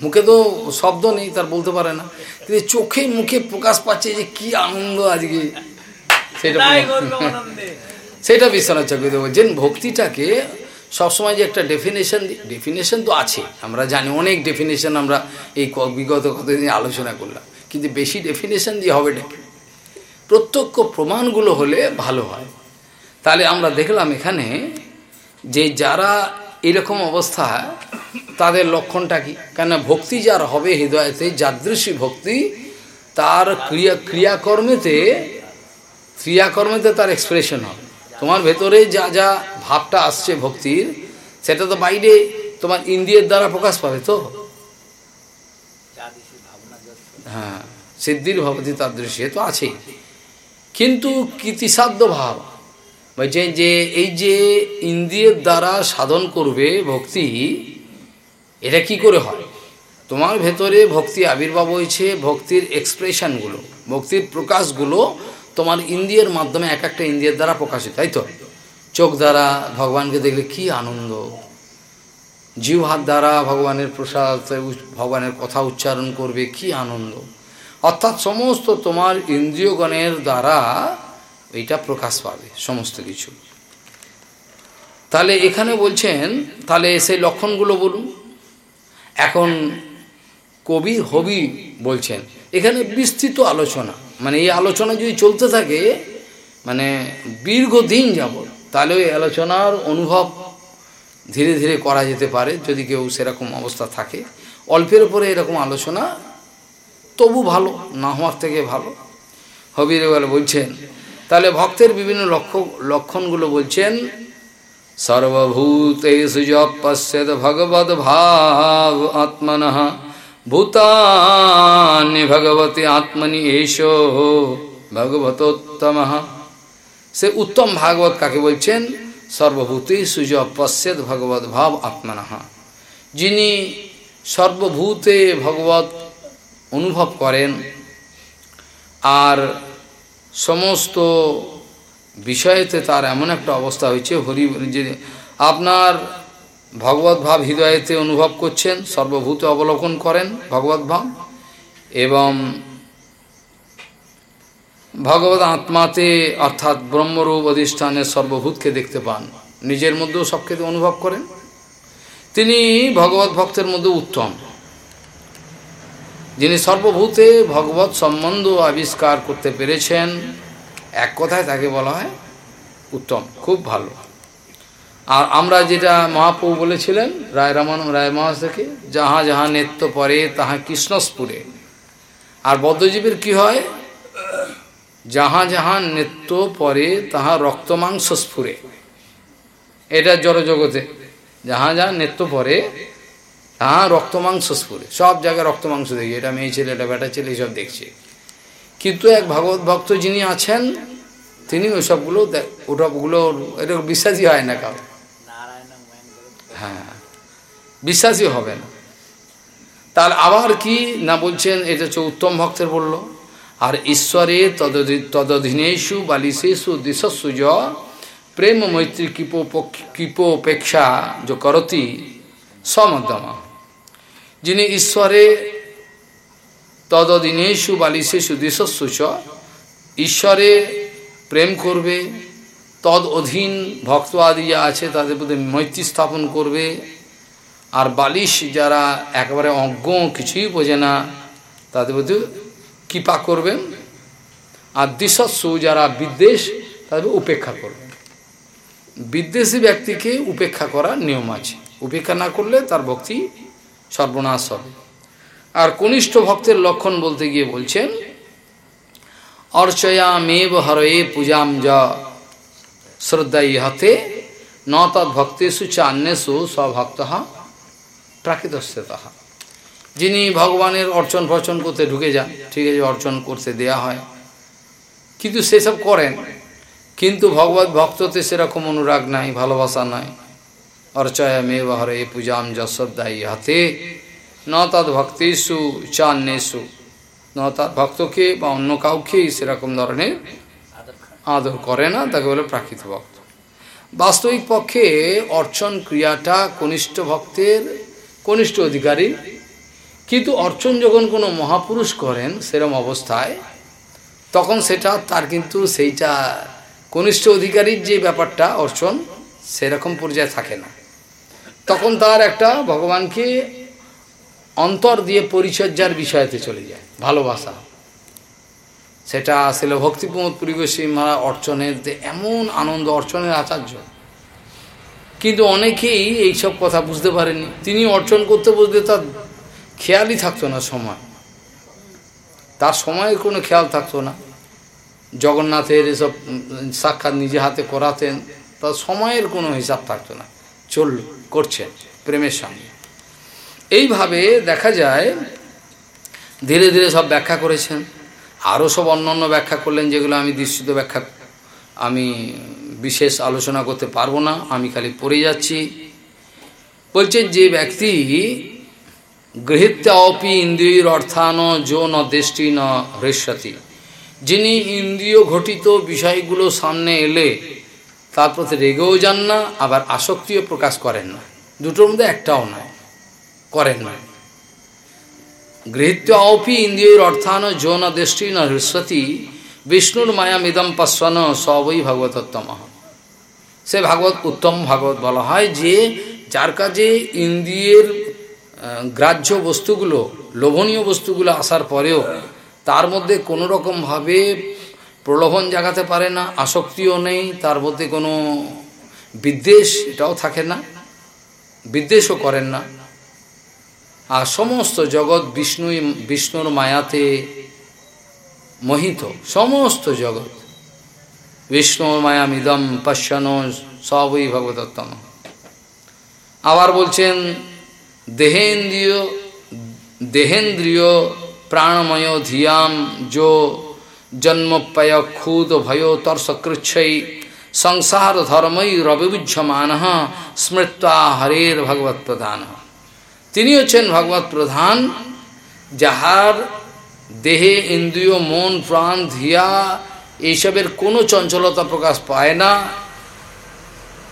মুখে তো শব্দ নেই তার বলতে পারে না। কিন্তু চোখে মুখে প্রকাশ পাচ্ছে যে কি আনন্দ আজকে। সেটা সেটা বিশ্বনাথ চক্রবর্তী বলছেন ভক্তিটাকে সবসময় যে একটা ডেফিনেশন ডেফিনেশন তো আছে। আমরা জানি অনেক ডেফিনেশন আমরা এই বিগত কতদিন আলোচনা করলাম। কিন্তু বেশি ডেফিনেশন দিয়ে হবে ডেকে প্রত্যক্ষ প্রমাণগুলো হলে ভালো হয়। তাহলে আমরা দেখলাম এখানে যে যারা এরকম অবস্থা, তাদের লক্ষণটা কি? কেন ভক্তি যার হবে হৃদয়তে, যাদৃশী ভক্তি, তার ক্রিয়া ক্রিয়াকর্মেতে ক্রিয়াকর্মেতে তার এক্সপ্রেশন হবে। তোমার ভেতরে যা যা ভাবটা আসছে ভক্তির সেটা তো বাইরে তোমার ইন্দ্রিয়ের দ্বারা প্রকাশ পাবে তো? হ্যাঁ সিদ্ধির ভবতী তার দৃশ্যে তো আছেই কিন্তু কৃতিসাধ্য ভাব বলছেন যে এই যে ইন্দ্রিয়ের দ্বারা সাধন করবে ভক্তি এটা কি করে হয়? তোমার ভেতরে ভক্তি আবির্ভাব হয়েছে ভক্তির এক্সপ্রেশনগুলো ভক্তির প্রকাশগুলো তোমার ইন্দ্রিয়ের মাধ্যমে এক একটা ইন্দ্রিয়ের দ্বারা প্রকাশিত, তাই তো? চোখ দ্বারা ভগবানকে দেখলে কি আনন্দ। জিউ হাত দ্বারা ভগবানের প্রসাদ, ভগবানের কথা উচ্চারণ করবে, কি আনন্দ। অর্থাৎ সমস্ত তোমার ইন্দ্রিয়গণের দ্বারা এইটা প্রকাশ পাবে, সমস্ত কিছু। তাহলে এখানে বলছেন, তাহলে সেই লক্ষণগুলো বলুন। এখন কবি হবি বলছেন, এখানে বিস্তৃত আলোচনা। মানে এই আলোচনা যদি চলতে থাকে মানে দীর্ঘদিন যাব তাহলে ওই আলোচনার অনুভব ধীরে ধীরে করা যেতে পারে, যদি কেউ সেরকম অবস্থা থাকে। অল্পের উপরে এরকম আলোচনা তবু ভালো, না হওয়ার থেকে ভালো। হবির বলছেন, তাহলে ভক্তের বিভিন্ন লক্ষ্য, লক্ষণগুলো বলছেন, সর্বভূতেষু পশ্যদ ভগবদ ভাব আত্মন ভূতানি ভগবতী আত্মনি এস ভগবতোত্তম সে উত্তম ভাগবত কাকে বলছেন সর্বভূতে সুজ পশ্যদ ভগবত ভাব আত্মন যিনি সর্বভূতে ভগবত অনুভব করেন আর সমস্ত বিষয়েতে তার এমন একটা অবস্থা হয়েছে হরি যে আপনার ভগবত ভাব হৃদয়েতে অনুভব করছেন, সর্বভূত অবলোকন করেন ভগবত ভাব, এবং ভগবত আত্মাতে অর্থাৎ ব্রহ্মরূপ অধিষ্ঠানের সর্বভূতকে দেখতে পান। নিজের মধ্যেও সবকে অনুভব করেন। তিনি ভগবত ভক্তের মধ্যে উত্তম। যিনি সর্বভূতে ভগবত সম্বন্ধ আবিষ্কার করতে পেরেছেন, এক কথায় তাকে বলা হয় উত্তম। খুব ভালো। আর আমরা যেটা মহাপ্রভু বলেছিলেন, রায় রামান, রায় মহাজ থেকে যাহা যাহা নেত্য পরে, তাহা কৃষ্ণস্পুরে আর বদ্ধজীবীর কি হয়? যাহা যাহা নেত্য পরে, তাহা রক্তমাংস স্ফুরে এটা জড়জগতে। যাহা যাহা নেত্য পরে, তাহা রক্তমাংস স্ফুরে সব জায়গায় রক্তমাংস দেখি। এটা মেয়ে ছেলে, এটা বেটা ছেলে, এইসব দেখছে। কিন্তু এক ভাগবত ভক্ত যিনি আছেন, তিনি ওইসবগুলো ওসবগুলো এটা বিশ্বাসই হয় না কাউ হ্যাঁ। বিশ্বাসই হবে না। তার আবার কি না বলছেন? এটা হচ্ছে উত্তম ভক্তের বলল, আর ঈশ্বরে তদধীনেশু বালিশেষু দিশস্যু য প্রেম মৈত্রী কৃপো কৃপোপেক্ষা যে করতি সমধ্যমা যিনি ঈশ্বরে তদদিনেশু বালিশেষু দিশস্যু ঈশ্বরে প্রেম করবে তদ অধীন ভক্ত আদি যা আছে, তাদের প্রতি মৈত্রী স্থাপন করবে। আর বালিশ যারা একেবারে অজ্ঞ, কিছুই বোঝে না, তাদের প্রতি কৃপা করবেন। আর দিশস্যু যারা বিদ্বেষ, তাদের উপেক্ষা করবেন। বিদ্বেষী ব্যক্তিকে উপেক্ষা করার নিয়ম আছে। উপেক্ষা না করলে তার ভক্তি সর্বনাশ হবে। আর কনিষ্ঠ ভক্তের লক্ষণ বলতে গিয়ে বলছেন অর্চয়া মেব হরয়ে পূজাম যা শ্রদ্ধা ইহাতে ন তৎ ভক্তেষু চান্যেষু স্বভক্ত প্রাকৃতস্য তাহা যিনি ভগবানের অর্চন ফর্চন করতে ঢুকে যান, ঠিক আছে, অর্চন করতে দেয়া হয়। কিন্তু সেসব করেন। কিন্তু ভগবত ভক্ততে সেরকম অনুরাগ নাই, ভালোবাসা নাই। অর্চয় মে হরে পূজাম যশোদ্দায়ী হাতে ন তৎ ভক্তিসু চান্যেশু ন তার ভক্তকে বা অন্য কাউকেই সেরকম ধরনের আদর করে না, তাকে বলে প্রাকৃত ভক্ত। বাস্তবিক পক্ষে অর্চন ক্রিয়াটা কনিষ্ঠ ভক্তের কনিষ্ঠ অধিকারী। কিন্তু অর্চন যখন কোনো মহাপুরুষ করেন সেরম অবস্থায়, তখন সেটা তার কিন্তু সেইটা কনিষ্ঠ অধিকারীর যে ব্যাপারটা অর্চন, সেরকম পর্যায়ে থাকে না। তখন তার একটা ভগবানকে অন্তর দিয়ে পরিচর্যার বিষয়তে চলে যায়, ভালোবাসা। সেটা আসলে ভক্তিপ্রমোদ পরিবেশী মারা অর্চনের এমন আনন্দ, অর্চনের আচার্য। কিন্তু অনেকেই এইসব কথা বুঝতে পারেনি তিনি অর্চন করতে বসলে তার খেয়ালই থাকতো না সময়। তার সময়ের কোনো খেয়াল থাকতো না। জগন্নাথের এসব সাক্ষাৎ নিজে হাতে করাতেন, তার সময়ের কোনো হিসাব থাকতো না। চলল করছেন প্রেমের সঙ্গে। এইভাবে দেখা যায়, ধীরে ধীরে সব ব্যাখ্যা করেছেন। আরও সব অন্যান্য ব্যাখ্যা করলেন যেগুলো আমি দৃষ্টিত ব্যাখ্যা, আমি বিশেষ আলোচনা করতে পারব না, আমি খালি পড়ে যাচ্ছি। বলছেন যে ব্যক্তি গৃহীত্যাপি ইন্দ্রিয়র অর্থান যো ন দৃষ্টি ন হৃষ্যতি। যিনি ইন্দ্রিয় ঘটিত বিষয়গুলো সামনে এলে তার প্রতি রেগেও যান না, আবার আসক্তিও প্রকাশ করেন না। দুটোর মধ্যে একটাও নয়, করেন না। গৃহীত্য অপি ইন্দ্রিয়র অর্থান যৌন দৃষ্টি ন হৃস্বতী বিষ্ণুর মায়ামিদম পাশ্বান সবই ভাগবতোত্তম। সে ভাগবত উত্তম ভাগবত বলা হয় যে, যার কাজে ইন্দ্রিয়ের গ্রাহ্য বস্তুগুলো, লোভনীয় বস্তুগুলো আসার পরেও তার মধ্যে কোনো রকমভাবে প্রলোভন জাগাতে পারে না, আসক্তিও নেই, তার মধ্যে কোনো বিদ্বেষ এটাও থাকে না, বিদ্বেষও করেন না। আর সমস্ত জগৎ বিষ্ণু, বিষ্ণুর মায়াতে মোহিত। সমস্ত জগৎ। বিষ্ণুর মায়া মিদম পশ্যন সবই ভগবতত্তম আবার বলছেন, দেহেন্দ্রিয় দেহেন্দ্রিয় প্রাণময় ধিয়াম যো জন্মপয় ক্ষুদ ভয় তর্ষকৃচ্ছই সংসার ধর্মই রবিবুজ্যমান স্মৃত্বা হরের ভগবত প্রধান। তিনি হচ্ছেন ভগবত প্রধান, যাহার দেহে ইন্দ্রিয়, মন, প্রাণ, ধিয়া এইসবের কোনো চঞ্চলতা প্রকাশ পায় না।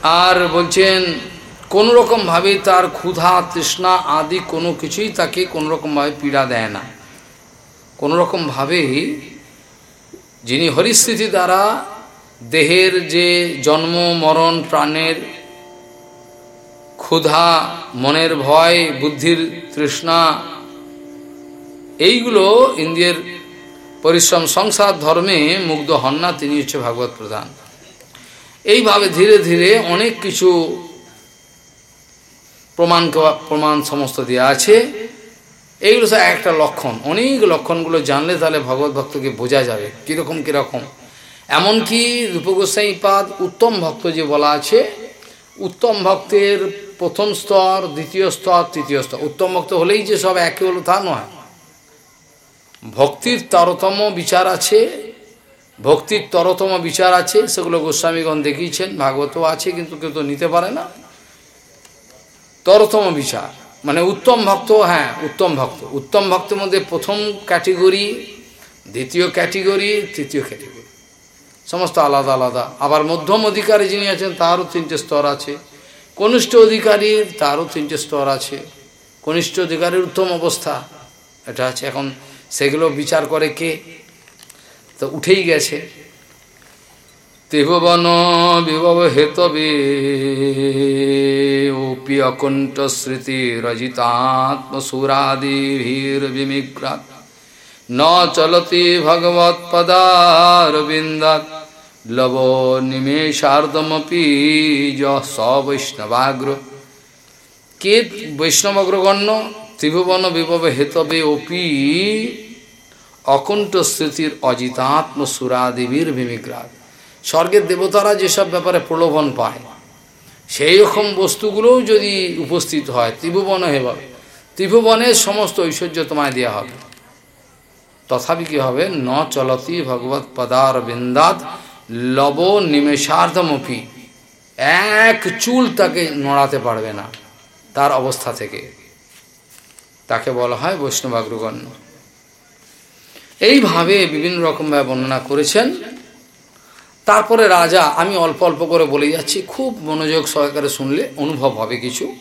আর বলছেন কোনো রকমভাবে তার ক্ষুধা, তৃষ্ণা আদি কোনো কিছুই তাকে কোনো রকমভাবে পীড়া দেয় না। কোনো রকমভাবেই যিনি হরিস্থিতি দ্বারা দেহের যে জন্ম, মরণ, প্রাণের ক্ষুধা, মনের ভয়, বুদ্ধির তৃষ্ণা, এইগুলো ইন্দ্রিয়ের পরিশ্রম, সংসার, ধর্মে মুগ্ধ হন না, তিনি হচ্ছে ভাগবত প্রধান। এইভাবে ধীরে ধীরে অনেক কিছু প্রমাণ প্রমাণ সমস্ত দেওয়া আছে। এইগুলো সব একটা লক্ষণ। অনেক লক্ষণগুলো জানলে তাহলে ভগবত ভক্তকে বোঝা যাবে, কীরকম কীরকম। এমনকি রূপগোস্বাই পাদ উত্তম ভক্ত যে বলা আছে, উত্তম ভক্তের প্রথম স্তর, দ্বিতীয় স্তর, তৃতীয় স্তর। উত্তম ভক্ত হলেই যে সব একে হলো তা নয়। ভক্তির তরতম বিচার আছে, ভক্তির তরতম বিচার আছে, সেগুলো গোস্বামীগণ দেখিয়েছেন, ভাগবতও আছে, কিন্তু কেউ তো নিতে পারে না। তরতম বিচার মানে উত্তম ভক্ত হ্যাঁ উত্তম ভক্ত উত্তম ভক্তের মধ্যে প্রথম ক্যাটেগরি, দ্বিতীয় ক্যাটেগরি, তৃতীয় ক্যাটেগরি। সমস্ত আলাদা আলাদা। আবার মধ্যম অধিকারী যিনি আছেন, তারও তিনটে স্তর আছে। কনিষ্ঠ অধিকারীর তারও তিনটে স্তর আছে। কনিষ্ঠ অধিকারীর উত্তম অবস্থা, এটা আছে। এখন সেগুলো বিচার করে কে? তো উঠেই গেছে। ত্রিভুবন বিভব হেতবে ওপি অকুণ্ঠ স্মৃতি রজিতাত্মসুরাদিভীর বিমিগ্রাত ন চলতি ভগবৎপদারবিন্দাত লব নিমেষার্ধমপি য স বৈষ্ণবাগ্র কে বৈষ্ণবগ্রগণ্য ত্রিভুবন বিভব হেতবে অপি অকুণ্ঠ স্মৃতির অজিতাত্ম সুরাদেবীর ভূমিগ্রাগ স্বর্গের দেবতারা যেসব ব্যাপারে প্রলোভন পায় সেই রকম বস্তুগুলোও যদি উপস্থিত হয়, ত্রিভুবন হেভাবে ত্রিভুবনের সমস্ত ঐশ্বর্য তোমায় দেওয়া হবে। তথাপি কি হবে? ন চলতি ভগবত পদার বৃন্দাত লব নিমেষার্ধমপি এক চুল তাকে নড়াতে পারবে না, তার অবস্থা থেকে। তাকে বলা হয় বৈষ্ণবাগ্রগণ্য এইভাবে বিভিন্ন রকমভাবে বর্ণনা করেছেন। তারপরে রাজা, আমি অল্প অল্প করে বলে যাচ্ছি, খুব মনোযোগ সহকারে শুনলে অনুভব হবে কিছু।